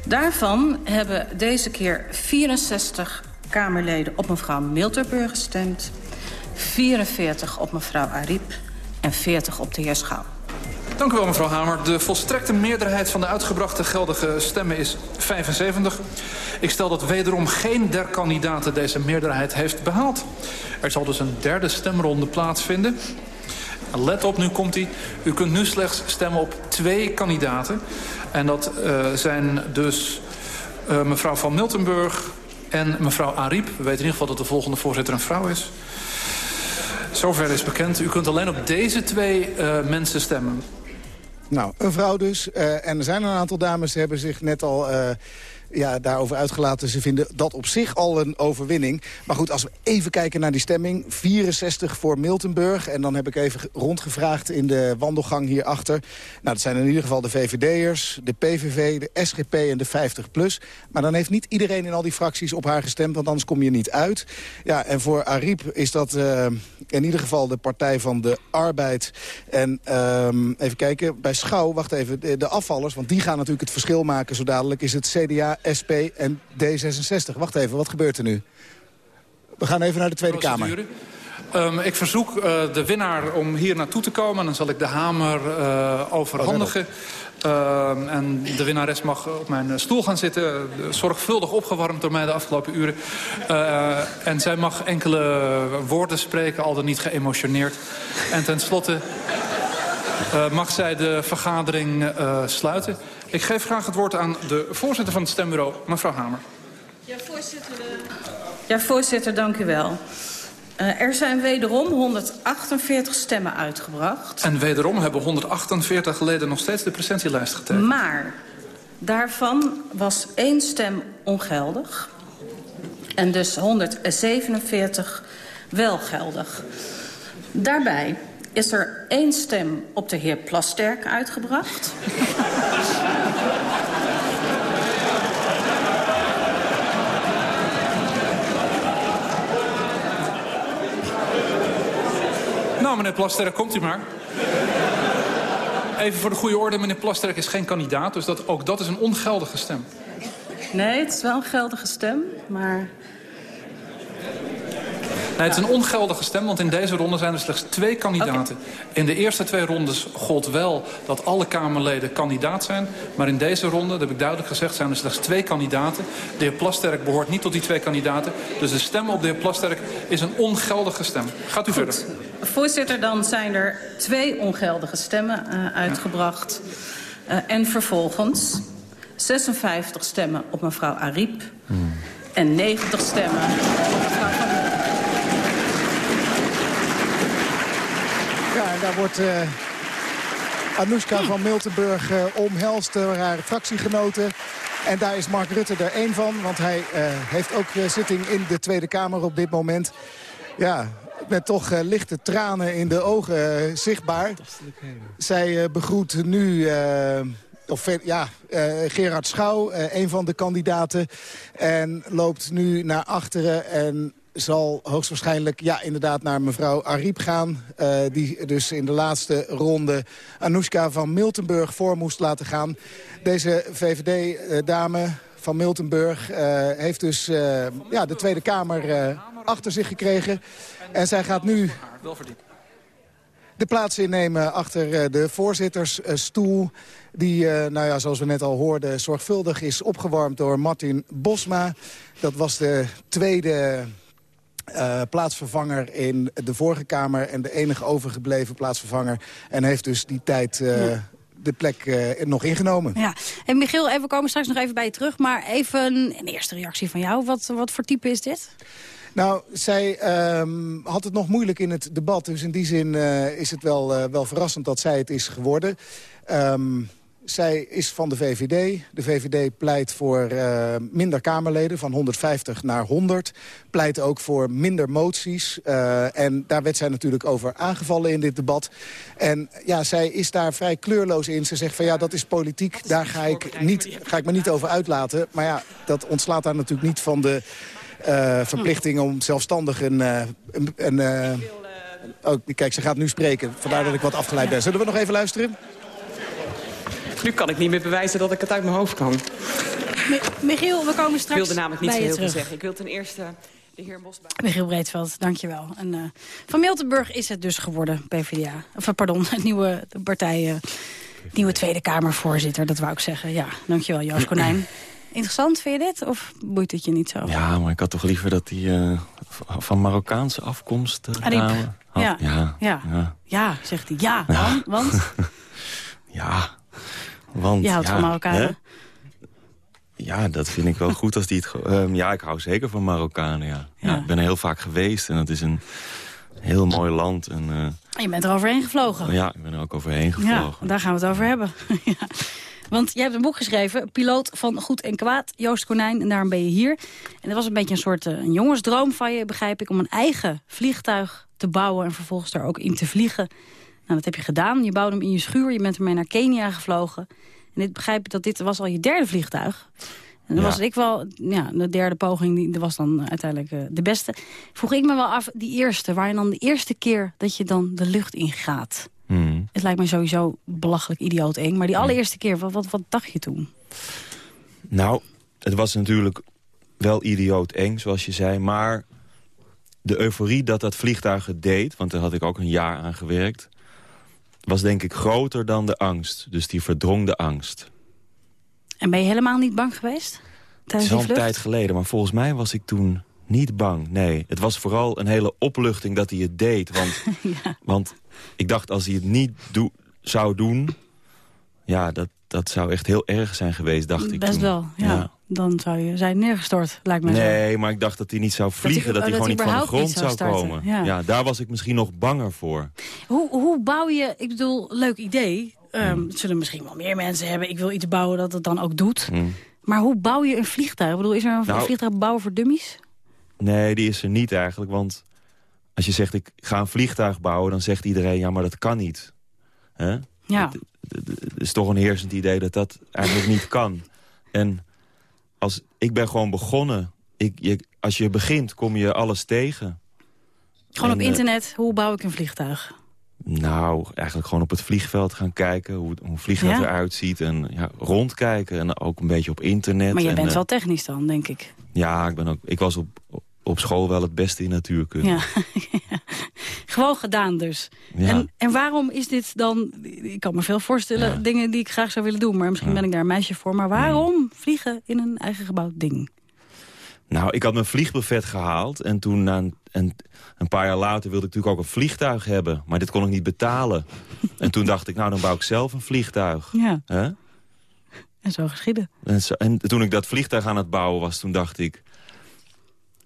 Daarvan hebben deze keer 64 Kamerleden op mevrouw Milterburg gestemd... 44 op mevrouw Ariep en 40 op de heer Schouw. Dank u wel, mevrouw Hamer. De volstrekte meerderheid van de uitgebrachte geldige stemmen is 75. Ik stel dat wederom geen der kandidaten deze meerderheid heeft behaald. Er zal dus een derde stemronde plaatsvinden. Let op, nu komt hij. U kunt nu slechts stemmen op twee kandidaten. En dat uh, zijn dus uh, mevrouw van Miltenburg en mevrouw Ariep. We weten in ieder geval dat de volgende voorzitter een vrouw is. Zover is bekend. U kunt alleen op deze twee uh, mensen stemmen. Nou, een vrouw dus. En er zijn een aantal dames die hebben zich net al... Ja, daarover uitgelaten. Ze vinden dat op zich al een overwinning. Maar goed, als we even kijken naar die stemming. 64 voor Miltenburg. En dan heb ik even rondgevraagd in de wandelgang hierachter. Nou, dat zijn in ieder geval de VVD'ers, de PVV, de SGP en de 50PLUS. Maar dan heeft niet iedereen in al die fracties op haar gestemd... want anders kom je niet uit. Ja, en voor Ariep is dat uh, in ieder geval de Partij van de Arbeid. En um, even kijken, bij Schouw, wacht even, de afvallers... want die gaan natuurlijk het verschil maken zo dadelijk... is het CDA SP en D66. Wacht even, wat gebeurt er nu? We gaan even naar de Tweede Kamer. Um, ik verzoek uh, de winnaar om hier naartoe te komen. Dan zal ik de hamer uh, overhandigen. Uh, en de winnares mag op mijn stoel gaan zitten. Zorgvuldig opgewarmd door mij de afgelopen uren. En zij mag enkele woorden spreken, al dan niet geëmotioneerd. En tenslotte mag zij de vergadering sluiten. Ik geef graag het woord aan de voorzitter van het stembureau, mevrouw Hamer. Ja, voorzitter, ja, voorzitter dank u wel. Uh, er zijn wederom 148 stemmen uitgebracht. En wederom hebben 148 leden nog steeds de presentielijst getekend. Maar daarvan was één stem ongeldig. En dus 147 wel geldig. Daarbij is er één stem op de heer Plasterk uitgebracht. [laughs] Nou, meneer Plasterk, komt u maar. Even voor de goede orde, meneer Plasterk is geen kandidaat... dus dat, ook dat is een ongeldige stem. Nee, het is wel een geldige stem, maar... Nee, het is een ongeldige stem, want in deze ronde zijn er slechts twee kandidaten. Okay. In de eerste twee rondes gold wel dat alle Kamerleden kandidaat zijn. Maar in deze ronde, dat heb ik duidelijk gezegd, zijn er slechts twee kandidaten. De heer Plasterk behoort niet tot die twee kandidaten. Dus de stem op de heer Plasterk is een ongeldige stem. Gaat u Goed. verder. Voorzitter, dan zijn er twee ongeldige stemmen uh, uitgebracht. Uh, en vervolgens 56 stemmen op mevrouw Ariep. Hmm. En 90 stemmen op mevrouw Van Ja, en daar wordt uh, Anoushka van Miltenburg uh, omhelst door haar fractiegenoten. En daar is Mark Rutte er één van, want hij uh, heeft ook zitting in de Tweede Kamer op dit moment. Ja, met toch lichte tranen in de ogen zichtbaar. Zij begroet nu... Of ja, Gerard Schouw, een van de kandidaten. En loopt nu naar achteren en zal hoogstwaarschijnlijk ja, inderdaad naar mevrouw Ariep gaan. Uh, die dus in de laatste ronde Anoushka van Miltenburg voor moest laten gaan. Deze VVD-dame van Miltenburg uh, heeft dus uh, ja, de Tweede Kamer achter zich gekregen. En zij gaat nu de plaats innemen achter de voorzittersstoel. Die, nou ja, zoals we net al hoorden, zorgvuldig is opgewarmd door Martin Bosma. Dat was de tweede uh, plaatsvervanger in de vorige Kamer... en de enige overgebleven plaatsvervanger. En heeft dus die tijd... Uh, ja de plek uh, nog ingenomen. Ja. En Michiel, even, we komen straks nog even bij je terug. Maar even een eerste reactie van jou. Wat, wat voor type is dit? Nou, zij um, had het nog moeilijk in het debat. Dus in die zin is het wel, wel verrassend dat zij het is geworden. Um, Zij is van de VVD. De VVD pleit voor eh, minder Kamerleden, van 150 naar 100. Pleit ook voor minder moties. Uh, en daar werd zij natuurlijk over aangevallen in dit debat. En ja, zij is daar vrij kleurloos in. Ze zegt van ja, dat is politiek, daar ga ik, niet, ga ik me niet over uitlaten. Maar ja, dat ontslaat haar natuurlijk niet van de uh, verplichting om zelfstandig een... een, een oh, kijk, ze gaat nu spreken. Vandaar dat ik wat afgeleid ben. Zullen we nog even luisteren? Nu kan ik niet meer bewijzen dat ik het uit mijn hoofd kan. Michiel, we komen straks Ik wilde namelijk niet zo heel veel terug. zeggen. Ik wil ten eerste de heer Bosbaan... Michiel Breedveld, dankjewel. En, eh, van Miltenburg is het dus geworden, PvdA. Of eh, pardon, het nieuwe de partij, eh, nieuwe Tweede Kamervoorzitter. Dat wou ik zeggen. Ja, dankjewel Joost [clears throat] Konijn. Interessant, vind je dit? Of boeit het je niet zo? Ja, maar ik had toch liever dat hij eh, v- van Marokkaanse afkomst... uh, Ja. ja. Ja. ja. Ja, zegt hij. Ja, Ja. want? want [laughs] Ja, want... je houdt ja, van Marokkanen. Ja, dat vind ik wel goed als die het... ehm, ja, ik hou zeker van Marokkanen, ja. ja. Ja. Ik ben er heel vaak geweest en het is een heel mooi land. En, eh, En Je bent er overheen gevlogen. ja, ik ben er ook overheen gevlogen. Ja, daar gaan we het over hebben. [laughs] ja. Want jij hebt een boek geschreven, Piloot van Goed en Kwaad, Joost Konijn, en daarom ben je hier. En dat was een beetje een soort eh, een jongensdroom van je, begrijp ik, om een eigen vliegtuig te bouwen en vervolgens daar ook in te vliegen. Nou, dat heb je gedaan. Je bouwde hem in je schuur, je bent ermee naar Kenia gevlogen. En dit begrijp ik dat dit was al je derde vliegtuig. En dan Ja. was ik wel, ja, de derde poging, die, dat was dan uiteindelijk eh, de beste. Vroeg ik me wel af, die eerste, waar je dan de eerste keer dat je dan de lucht in gaat. Hmm. Het lijkt me sowieso belachelijk idioot eng. Maar die allereerste keer, wat, wat, wat dacht je toen? Nou, het was natuurlijk wel idioot eng, zoals je zei. Maar de euforie dat dat vliegtuig het deed... want daar had ik ook een jaar aan gewerkt... was denk ik groter dan de angst. Dus die verdrong de angst. En ben je helemaal niet bang geweest? Het is al een tijd geleden, maar volgens mij was ik toen niet bang. Nee, het was vooral een hele opluchting dat hij het deed. Want, [laughs] want ik dacht, als hij het niet zou doen... ja, dat, dat zou echt heel erg zijn geweest, dacht ik Best toen. wel, ja. Dan zou je zijn neergestort, lijkt me zo. Nee, maar ik dacht dat hij niet zou vliegen. Dat hij, gewoon niet van de grond zou, komen. ja. Ja. daar was ik misschien nog banger voor. Hoe, hoe bouw je, ik bedoel, leuk idee. Het zullen misschien wel meer mensen hebben. Ik wil iets bouwen dat het dan ook doet. Hmm. Maar hoe bouw je een vliegtuig? Ik bedoel, is er een Nou- vliegtuig bouwen voor dummies? Nee, die is er niet eigenlijk. Want als je zegt, ik ga een vliegtuig bouwen... dan zegt iedereen, ja, maar dat kan niet. Hè? Ja. Het is toch een heersend idee dat dat eigenlijk niet kan. En als, ik ben gewoon begonnen. Ik, je, als je begint, kom je alles tegen. Gewoon op En, eh, internet, hoe bouw ik een vliegtuig? Nou, eigenlijk gewoon op het vliegveld gaan kijken. Hoe, hoe een Ja? eruit ziet. En ja, rondkijken. En ook een beetje op internet. Maar je en, bent eh, wel technisch dan, denk ik. Ja, ik, ben ook, ik was op, op school wel het beste in natuurkunde. Ja. [laughs] Gewoon gedaan dus. Ja. En, en waarom is dit dan... Ik kan me veel voorstellen, dingen die ik graag zou willen doen. Maar misschien ben ik daar een meisje voor. Maar waarom vliegen in een eigen gebouwd ding? Nou, ik had mijn vliegbuffet gehaald. En toen, na een, en, een paar jaar later, wilde ik natuurlijk ook een vliegtuig hebben. Maar dit kon ik niet betalen. [laughs] en toen dacht ik, nou, dan bouw ik zelf een vliegtuig. Ja, en zo geschieden. En, zo- en toen ik dat vliegtuig aan het bouwen was, toen dacht ik...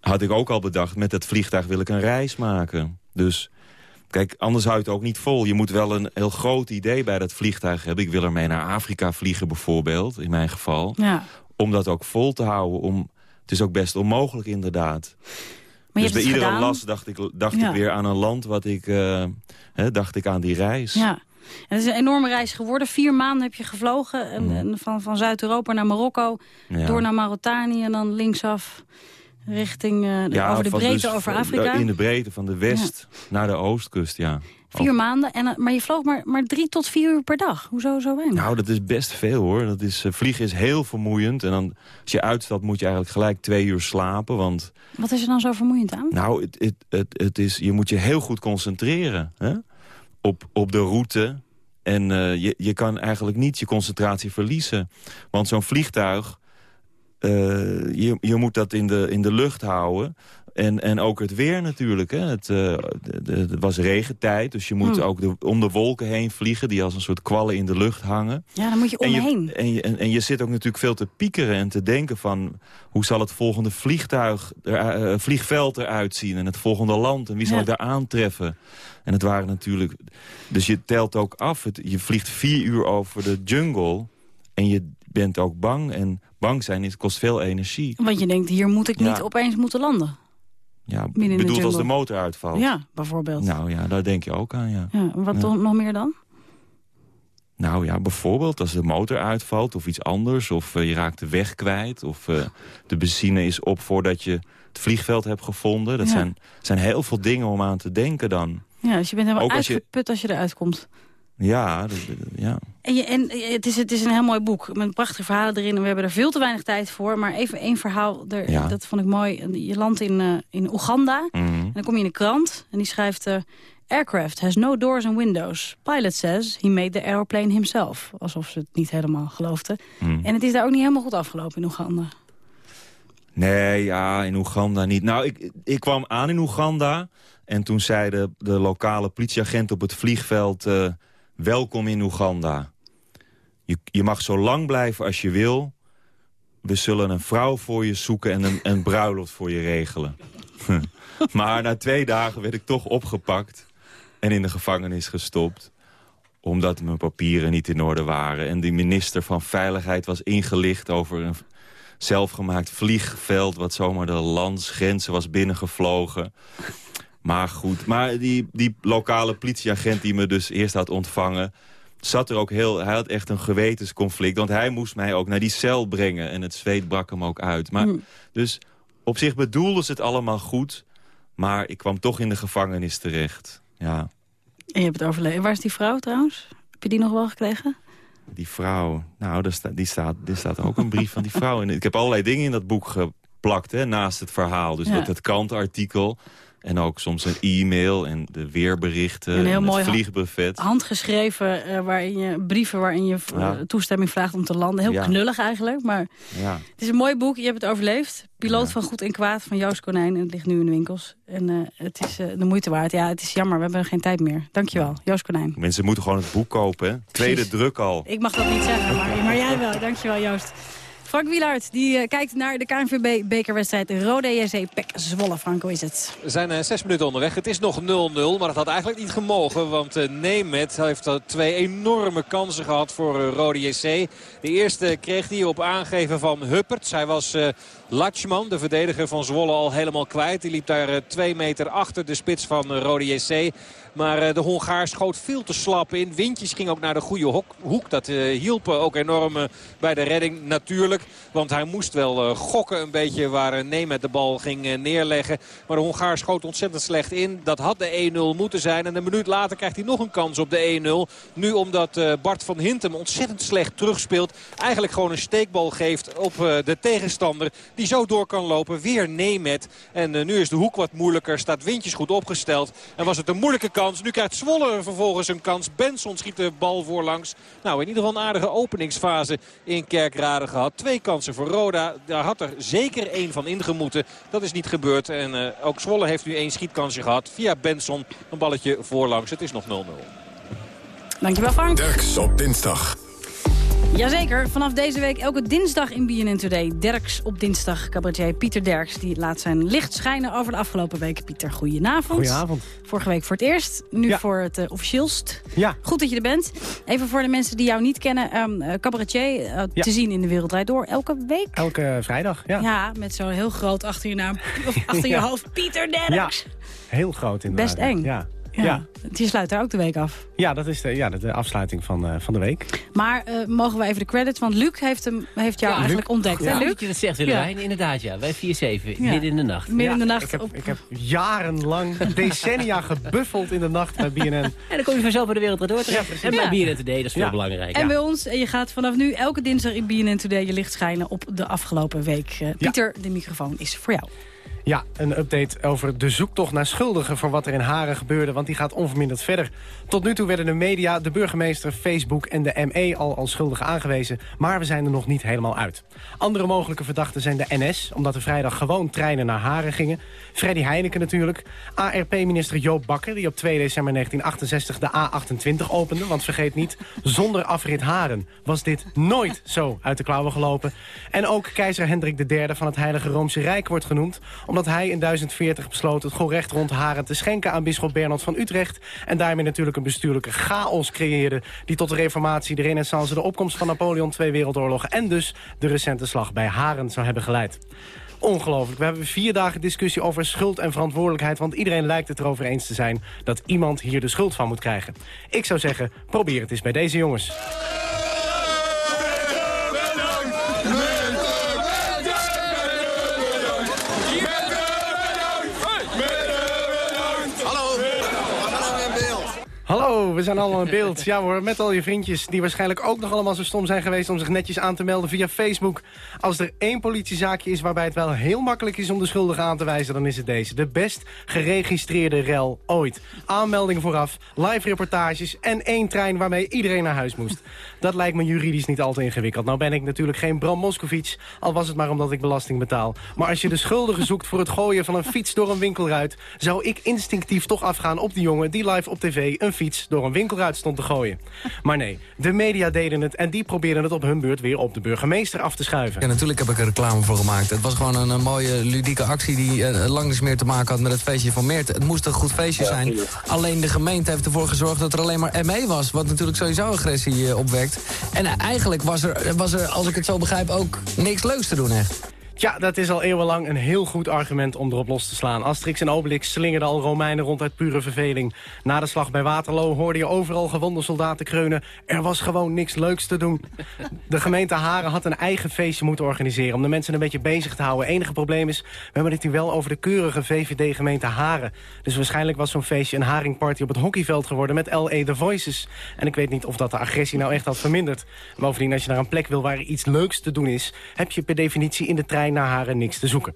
had ik ook al bedacht, met dat vliegtuig wil ik een reis maken. Dus, kijk, anders houdt het ook niet vol. Je moet wel een heel groot idee bij dat vliegtuig hebben. Ik wil ermee naar Afrika vliegen bijvoorbeeld, in mijn geval. Ja. Om dat ook vol te houden. Om, het is ook best onmogelijk inderdaad. Maar dus bij iedere gedaan. last dacht, ik, dacht Ja. ik weer aan een land wat ik... eh, hè, dacht ik aan die reis. Ja. En het is een enorme reis geworden. Vier maanden heb je gevlogen. En, en van, van Zuid-Europa naar Marokko. Mm. Ja. Door naar Mauritanië en dan linksaf richting eh, de- Ja, over de van breedte dus- over Afrika. In de breedte van de west naar de oostkust, ja. Vier maanden. En, eh, maar je vloog maar, maar drie tot vier uur per dag. Hoezo zo weinig? Nou, dat is best veel hoor. Dat is, eh, vliegen is heel vermoeiend. En dan, als je uitstapt moet je eigenlijk gelijk twee uur slapen. Want Wat is er dan zo vermoeiend aan? nou, het, het, het, het is, je moet je heel goed concentreren hè? Op, op de route. En je, je kan eigenlijk niet je concentratie verliezen. Want zo'n vliegtuig je, je moet dat in de, in de lucht houden. En, en ook het weer natuurlijk. Hè. Het, eh, het was regentijd, dus je moet Hmm. ook de, om de wolken heen vliegen... die als een soort kwallen in de lucht hangen. Ja, dan moet je En omheen. en, je, en, en je zit ook natuurlijk veel te piekeren en te denken van... hoe zal het volgende vliegtuig, er, eh, vliegveld eruit zien... en het volgende land en wie zal Ja. ik daar aantreffen? En het waren natuurlijk... Dus je telt ook af. Het, je vliegt vier uur over de jungle en je bent ook bang. En bang zijn is, kost veel energie. Want je denkt, hier moet ik niet opeens moeten landen. Ja, de bedoeld als de motor uitvalt. Ja, bijvoorbeeld. Nou ja, daar denk je ook aan, ja. Ja, wat Ja. nog meer dan? Nou ja, bijvoorbeeld als de motor uitvalt of iets anders... of eh, je raakt de weg kwijt of eh, de benzine is op voordat je het vliegveld hebt gevonden. Dat zijn, zijn heel veel dingen om aan te denken dan. Ja, dus je bent helemaal Ook als je- uitgeput als je eruit komt. Ja, dat- ja. En, je, en eh, het, is, het is een heel mooi boek met prachtige verhalen erin. En we hebben er veel te weinig tijd voor. Maar even één verhaal, er, Ja. dat vond ik mooi. Je landt in, eh, in Oeganda. Mhm. En dan kom je in een krant en die schrijft... eh, Aircraft has no doors and windows. Pilot says he made the airplane himself. Alsof ze het niet helemaal geloofden. Mhm. En het is daar ook niet helemaal goed afgelopen in Oeganda. Nee, ja, in Oeganda niet. Nou, ik, ik kwam aan in Oeganda en toen zei de, de lokale politieagent op het vliegveld... welkom in Oeganda. Je, je mag zo lang blijven als je wil. We zullen een vrouw voor je zoeken en een, een bruiloft voor je regelen. [laughs] maar na twee dagen werd ik toch opgepakt en in de gevangenis gestopt omdat mijn papieren niet in orde waren. En die minister van Veiligheid was ingelicht over een zelfgemaakt vliegveld... wat zomaar de landsgrenzen was binnengevlogen. Maar goed, maar die, die lokale politieagent die me dus eerst had ontvangen... zat er ook heel, hij had echt een gewetensconflict. Want hij moest mij ook naar die cel brengen. En het zweet brak hem ook uit. Maar, Dus op zich bedoelden ze het allemaal goed... maar ik kwam toch in de gevangenis terecht. Ja. En je hebt het overleefd. Waar is die vrouw trouwens? Heb je die nog wel gekregen? Die vrouw, nou, daar sta, die staat, er staat ook een brief van die vrouw in. Ik heb allerlei dingen in dat boek geplakt, hè, naast het verhaal. Dus Ja. dat het krantartikel en ook soms een e-mail en de weerberichten... Een heel en mooi vliegbuffet. Handgeschreven, eh, waarin je, brieven waarin je eh, Ja. toestemming vraagt om te landen. Heel Ja. knullig eigenlijk, maar Ja. het is een mooi boek. Je hebt het overleefd. Piloot van Goed en Kwaad van Joost Konijn. En het ligt nu in de winkels. En eh, het is de moeite waard. Ja, het is jammer, we hebben geen tijd meer. Dankjewel, Joost Konijn. Mensen moeten gewoon het boek kopen, hè. Tweede druk al. Ik mag dat niet zeggen, maar, maar jij wel. Dankjewel, Joost. Frank Wielaert, die eh, kijkt naar de KNVB-bekerwedstrijd Rode JC Pek Zwolle. Frank, hoe is het? We zijn eh, zes minuten onderweg. Het is nog 0-0, maar dat had eigenlijk niet gemogen. Want eh Nemet heeft twee enorme kansen gehad voor Rode JC. De eerste kreeg hij op aangeven van Hupperts. Hij was Latschman, de verdediger van Zwolle, al helemaal kwijt. Die liep daar twee meter achter de spits van Rode JC. Maar eh, de Hongaar schoot veel te slap in. Windjes ging ook naar de goede hoek. Dat eh, hielp eh, ook enorm bij de redding natuurlijk. Want hij moest wel gokken een beetje waar Nemet de bal ging neerleggen. Maar de Hongaar schoot ontzettend slecht in. Dat had de 1-0 moeten zijn. En een minuut later krijgt hij nog een kans op de 1-0. Nu omdat Bart van Hintem ontzettend slecht terugspeelt. Eigenlijk gewoon een steekbal geeft op de tegenstander. Die zo door kan lopen. Weer Nemet. En nu is de hoek wat moeilijker. Staat Windjes goed opgesteld. En was het een moeilijke kans. Nu krijgt Zwolle vervolgens een kans. Benson schiet de bal voorlangs. Nou, in ieder geval een aardige openingsfase in Kerkrade gehad. Twee kansen voor Roda. Daar had er zeker één van ingemoeten. Dat is niet gebeurd. En eh, ook Zwolle heeft nu één schietkansje gehad. Via Benson een balletje voorlangs. Het is nog 0-0. Dankjewel, Frank. Derks op dinsdag. Jazeker, vanaf deze week elke dinsdag in BNN Today. Derks op dinsdag, cabaretier Pieter Derks. Die laat zijn licht schijnen over de afgelopen week. Pieter, goedenavond. Goedenavond. Vorige week voor het eerst, nu Ja. voor het eh, officieelst. Ja. Goed dat je er bent. Even voor de mensen die jou niet kennen. eh, cabaretier, eh, Ja. te zien in de Wereld Draait Door. Elke week? Elke vrijdag, ja. Ja, met zo'n heel groot achter je naam. Of achter [laughs] je Ja. hoofd. Pieter Ja, Derks. heel groot inderdaad. Best eng. Ja, Ja. ja. Je sluit daar ook de week af. ja dat is de, ja, de, afsluiting van, eh, van de week. Maar eh, mogen we even de credits, want Luc heeft, hem, heeft jou Ja, eigenlijk Luc. ontdekt. Ja, hè, Luc? dat je dat zegt, Willemijn. Inderdaad, ja. Bij 4-7, Ja. midden in de nacht. Midden in de Ja, nacht. Ik heb, op- ik heb jarenlang, decennia [laughs] gebuffeld in de nacht bij BNN. En dan kom je vanzelf bij de wereld door terecht. en bij Ja. BNN Today, dat is veel Ja. belangrijker. En bij ons, en je gaat vanaf nu elke dinsdag in BNN Today je licht schijnen op de afgelopen week. Eh, Pieter, de microfoon is voor jou. Ja, een update over de zoektocht naar schuldigen voor wat er in Haren gebeurde, want die gaat onverminderd verder. Tot nu toe werden de media, de burgemeester, Facebook en de ME al als schuldigen aangewezen, maar we zijn er nog niet helemaal uit. Andere mogelijke verdachten zijn de NS, omdat er vrijdag gewoon treinen naar Haren gingen. Freddy Heineken natuurlijk. ARP-minister Joop Bakker, die op 2 december 1968 de A28 opende. Want vergeet niet, zonder afrit Haren was dit nooit zo uit de klauwen gelopen. En ook keizer Hendrik III van het Heilige Roomse Rijk wordt genoemd... omdat hij in 1040 besloot het gorecht rond Haren te schenken aan bisschop Bernard van Utrecht... en daarmee natuurlijk een bestuurlijke chaos creëerde... die tot de reformatie, de renaissance, de opkomst van Napoleon, twee wereldoorlogen... en dus de recente slag bij Haren zou hebben geleid. Ongelooflijk. We hebben vier dagen discussie over schuld en verantwoordelijkheid... want iedereen lijkt het erover eens te zijn dat iemand hier de schuld van moet krijgen. Ik zou zeggen, probeer het eens bij deze jongens. Hallo, we zijn allemaal in beeld. Ja hoor, met al je vriendjes die waarschijnlijk ook nog allemaal zo stom zijn geweest... om zich netjes aan te melden via Facebook. Als er één politiezaakje is waarbij het wel heel makkelijk is om de schuldigen aan te wijzen... dan is het deze. De best geregistreerde rel ooit. Aanmeldingen vooraf, live reportages en één trein waarmee iedereen naar huis moest. Dat lijkt me juridisch niet al te ingewikkeld. Nou ben ik natuurlijk geen Bram Moskowitz, al was het maar omdat ik belasting betaal. Maar als je de schuldigen zoekt voor het gooien van een fiets door een winkelruit... zou ik instinctief toch afgaan op die jongen die live op tv een fiets door een winkelruit stond te gooien. [laughs] Maar nee, de media deden het en die probeerden het op hun beurt weer op de burgemeester af te schuiven. Ja, natuurlijk heb ik er reclame voor gemaakt. Het was gewoon een, een mooie ludieke actie die eh, lang niets meer te maken had met het feestje van Meert. Het moest een goed feestje zijn. Alleen de gemeente heeft ervoor gezorgd dat er alleen maar ME was. Wat natuurlijk sowieso agressie eh, opwekt. En eh, eigenlijk was er, was er, als ik het zo begrijp, ook niks leuks te doen echt. Ja, dat is al eeuwenlang een heel goed argument om erop los te slaan. Asterix en Obelix slingerden al Romeinen rond uit pure verveling. Na de slag bij Waterloo hoorde je overal gewonde soldaten kreunen. Er was gewoon niks leuks te doen. De gemeente Haren had een eigen feestje moeten organiseren... om de mensen een beetje bezig te houden. Enige probleem is, we hebben het nu wel over de keurige VVD-gemeente Haren. Dus waarschijnlijk was zo'n feestje een haringparty op het hockeyveld geworden... met LA The Voices. En ik weet niet of dat de agressie nou echt had verminderd. Bovendien, als je naar een plek wil waar iets leuks te doen is... heb je per definitie in de trein naar Haren niks te zoeken.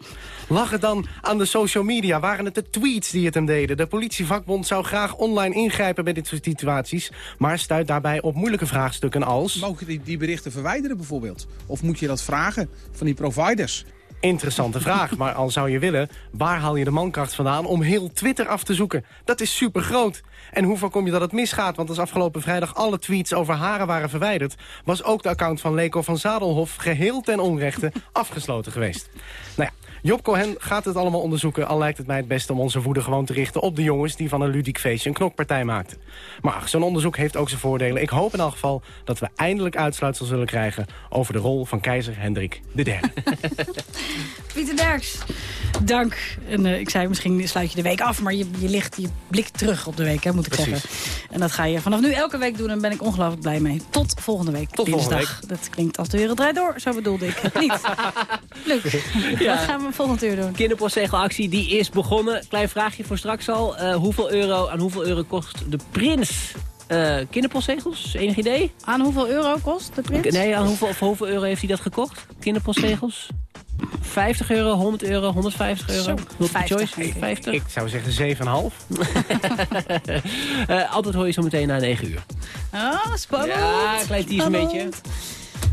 Lag het dan aan de social media? Waren het de tweets die het hem deden? De politievakbond zou graag online ingrijpen bij dit soort situaties... maar stuit daarbij op moeilijke vraagstukken als... Mogen die, die berichten verwijderen bijvoorbeeld? Of moet je dat vragen van die providers? Interessante vraag, maar al zou je willen... waar haal je de mankracht vandaan om heel Twitter af te zoeken? Dat is super groot. En hoe voorkom je dat het misgaat? Want als afgelopen vrijdag alle tweets over haren waren verwijderd... was ook de account van Leko van Zadelhof geheel ten onrechte afgesloten geweest. Nou ja, Job Cohen gaat het allemaal onderzoeken... al lijkt het mij het beste om onze woede gewoon te richten op de jongens... die van een ludiek feestje een knokpartij maakten. Maar ach, zo'n onderzoek heeft ook zijn voordelen. Ik hoop in elk geval dat we eindelijk uitsluitsel zullen krijgen... over de rol van keizer Hendrik III. [laughs] Pieter Derks, dank. En eh, ik zei, misschien sluit je de week af... maar je, je ligt je blik terug op de week, hè, moet ik Precies. zeggen. En dat ga je vanaf nu elke week doen en daar ben ik ongelooflijk blij mee. Tot volgende week, Tot dinsdag. volgende Dat klinkt als de wereld draait door, zo bedoelde ik het niet. [laughs] Luc, Ja. wat gaan we volgend uur doen? Kinderpostzegelactie die is begonnen. Klein vraagje voor straks al. Eh, hoeveel euro, aan hoeveel euro kost de prins eh kinderpostzegels? Enig idee? Aan hoeveel euro kost de prins? Nee, aan hoeveel, voor hoeveel euro heeft hij dat gekocht? Kinderpostzegels? 50 euro, 100 euro, 150 euro? Zo, Multiple 50 choice? ik. 50? Ik zou zeggen 7,5. [laughs] Eh, altijd hoor je zo meteen na 9 uur. Oh, spannend. Ja, klein teaserbeetje. Spannend.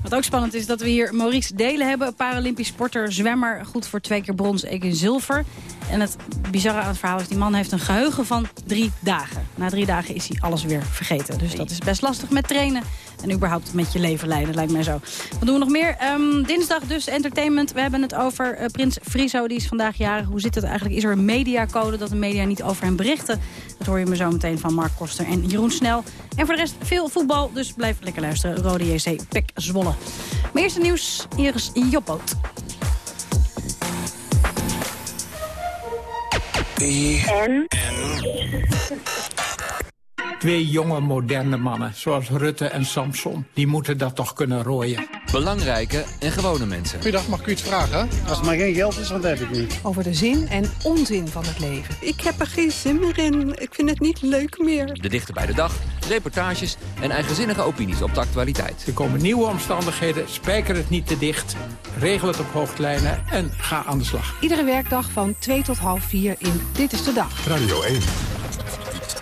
Wat ook spannend is dat we hier Maurice Delen hebben. Paralympisch sporter, zwemmer. Goed voor twee keer brons, één keer zilver. En het bizarre aan het verhaal is, die man heeft een geheugen van drie dagen. Na drie dagen is hij alles weer vergeten. Dus dat is best lastig met trainen. En überhaupt met je leven leiden, lijkt mij zo. Wat doen we nog meer? Ehm, dinsdag dus entertainment. We hebben het over eh, Prins Friso, die is vandaag jarig. Hoe zit het eigenlijk? Is er een mediacode dat de media niet over hem berichten? Dat hoor je me zo meteen van Mark Koster en Jeroen Snel. En voor de rest veel voetbal, dus blijf lekker luisteren. Rode JC, Pek Zwolle. Maar eerste nieuws, hier is Joppoot. En? Twee jonge moderne mannen, zoals Rutte en Samson, die moeten dat toch kunnen rooien. belangrijke en gewone mensen. Goedendag, mag ik u iets vragen? Als het maar geen geld is, want dat heb ik niet. Over de zin en onzin van het leven. Ik heb er geen zin meer in. Ik vind het niet leuk meer. De dichter bij de dag, reportages en eigenzinnige opinies op de actualiteit. Er komen nieuwe omstandigheden, spijker het niet te dicht. Regel het op hoofdlijnen en ga aan de slag. Iedere werkdag van 2 tot half 4 in Dit is de Dag. Radio 1.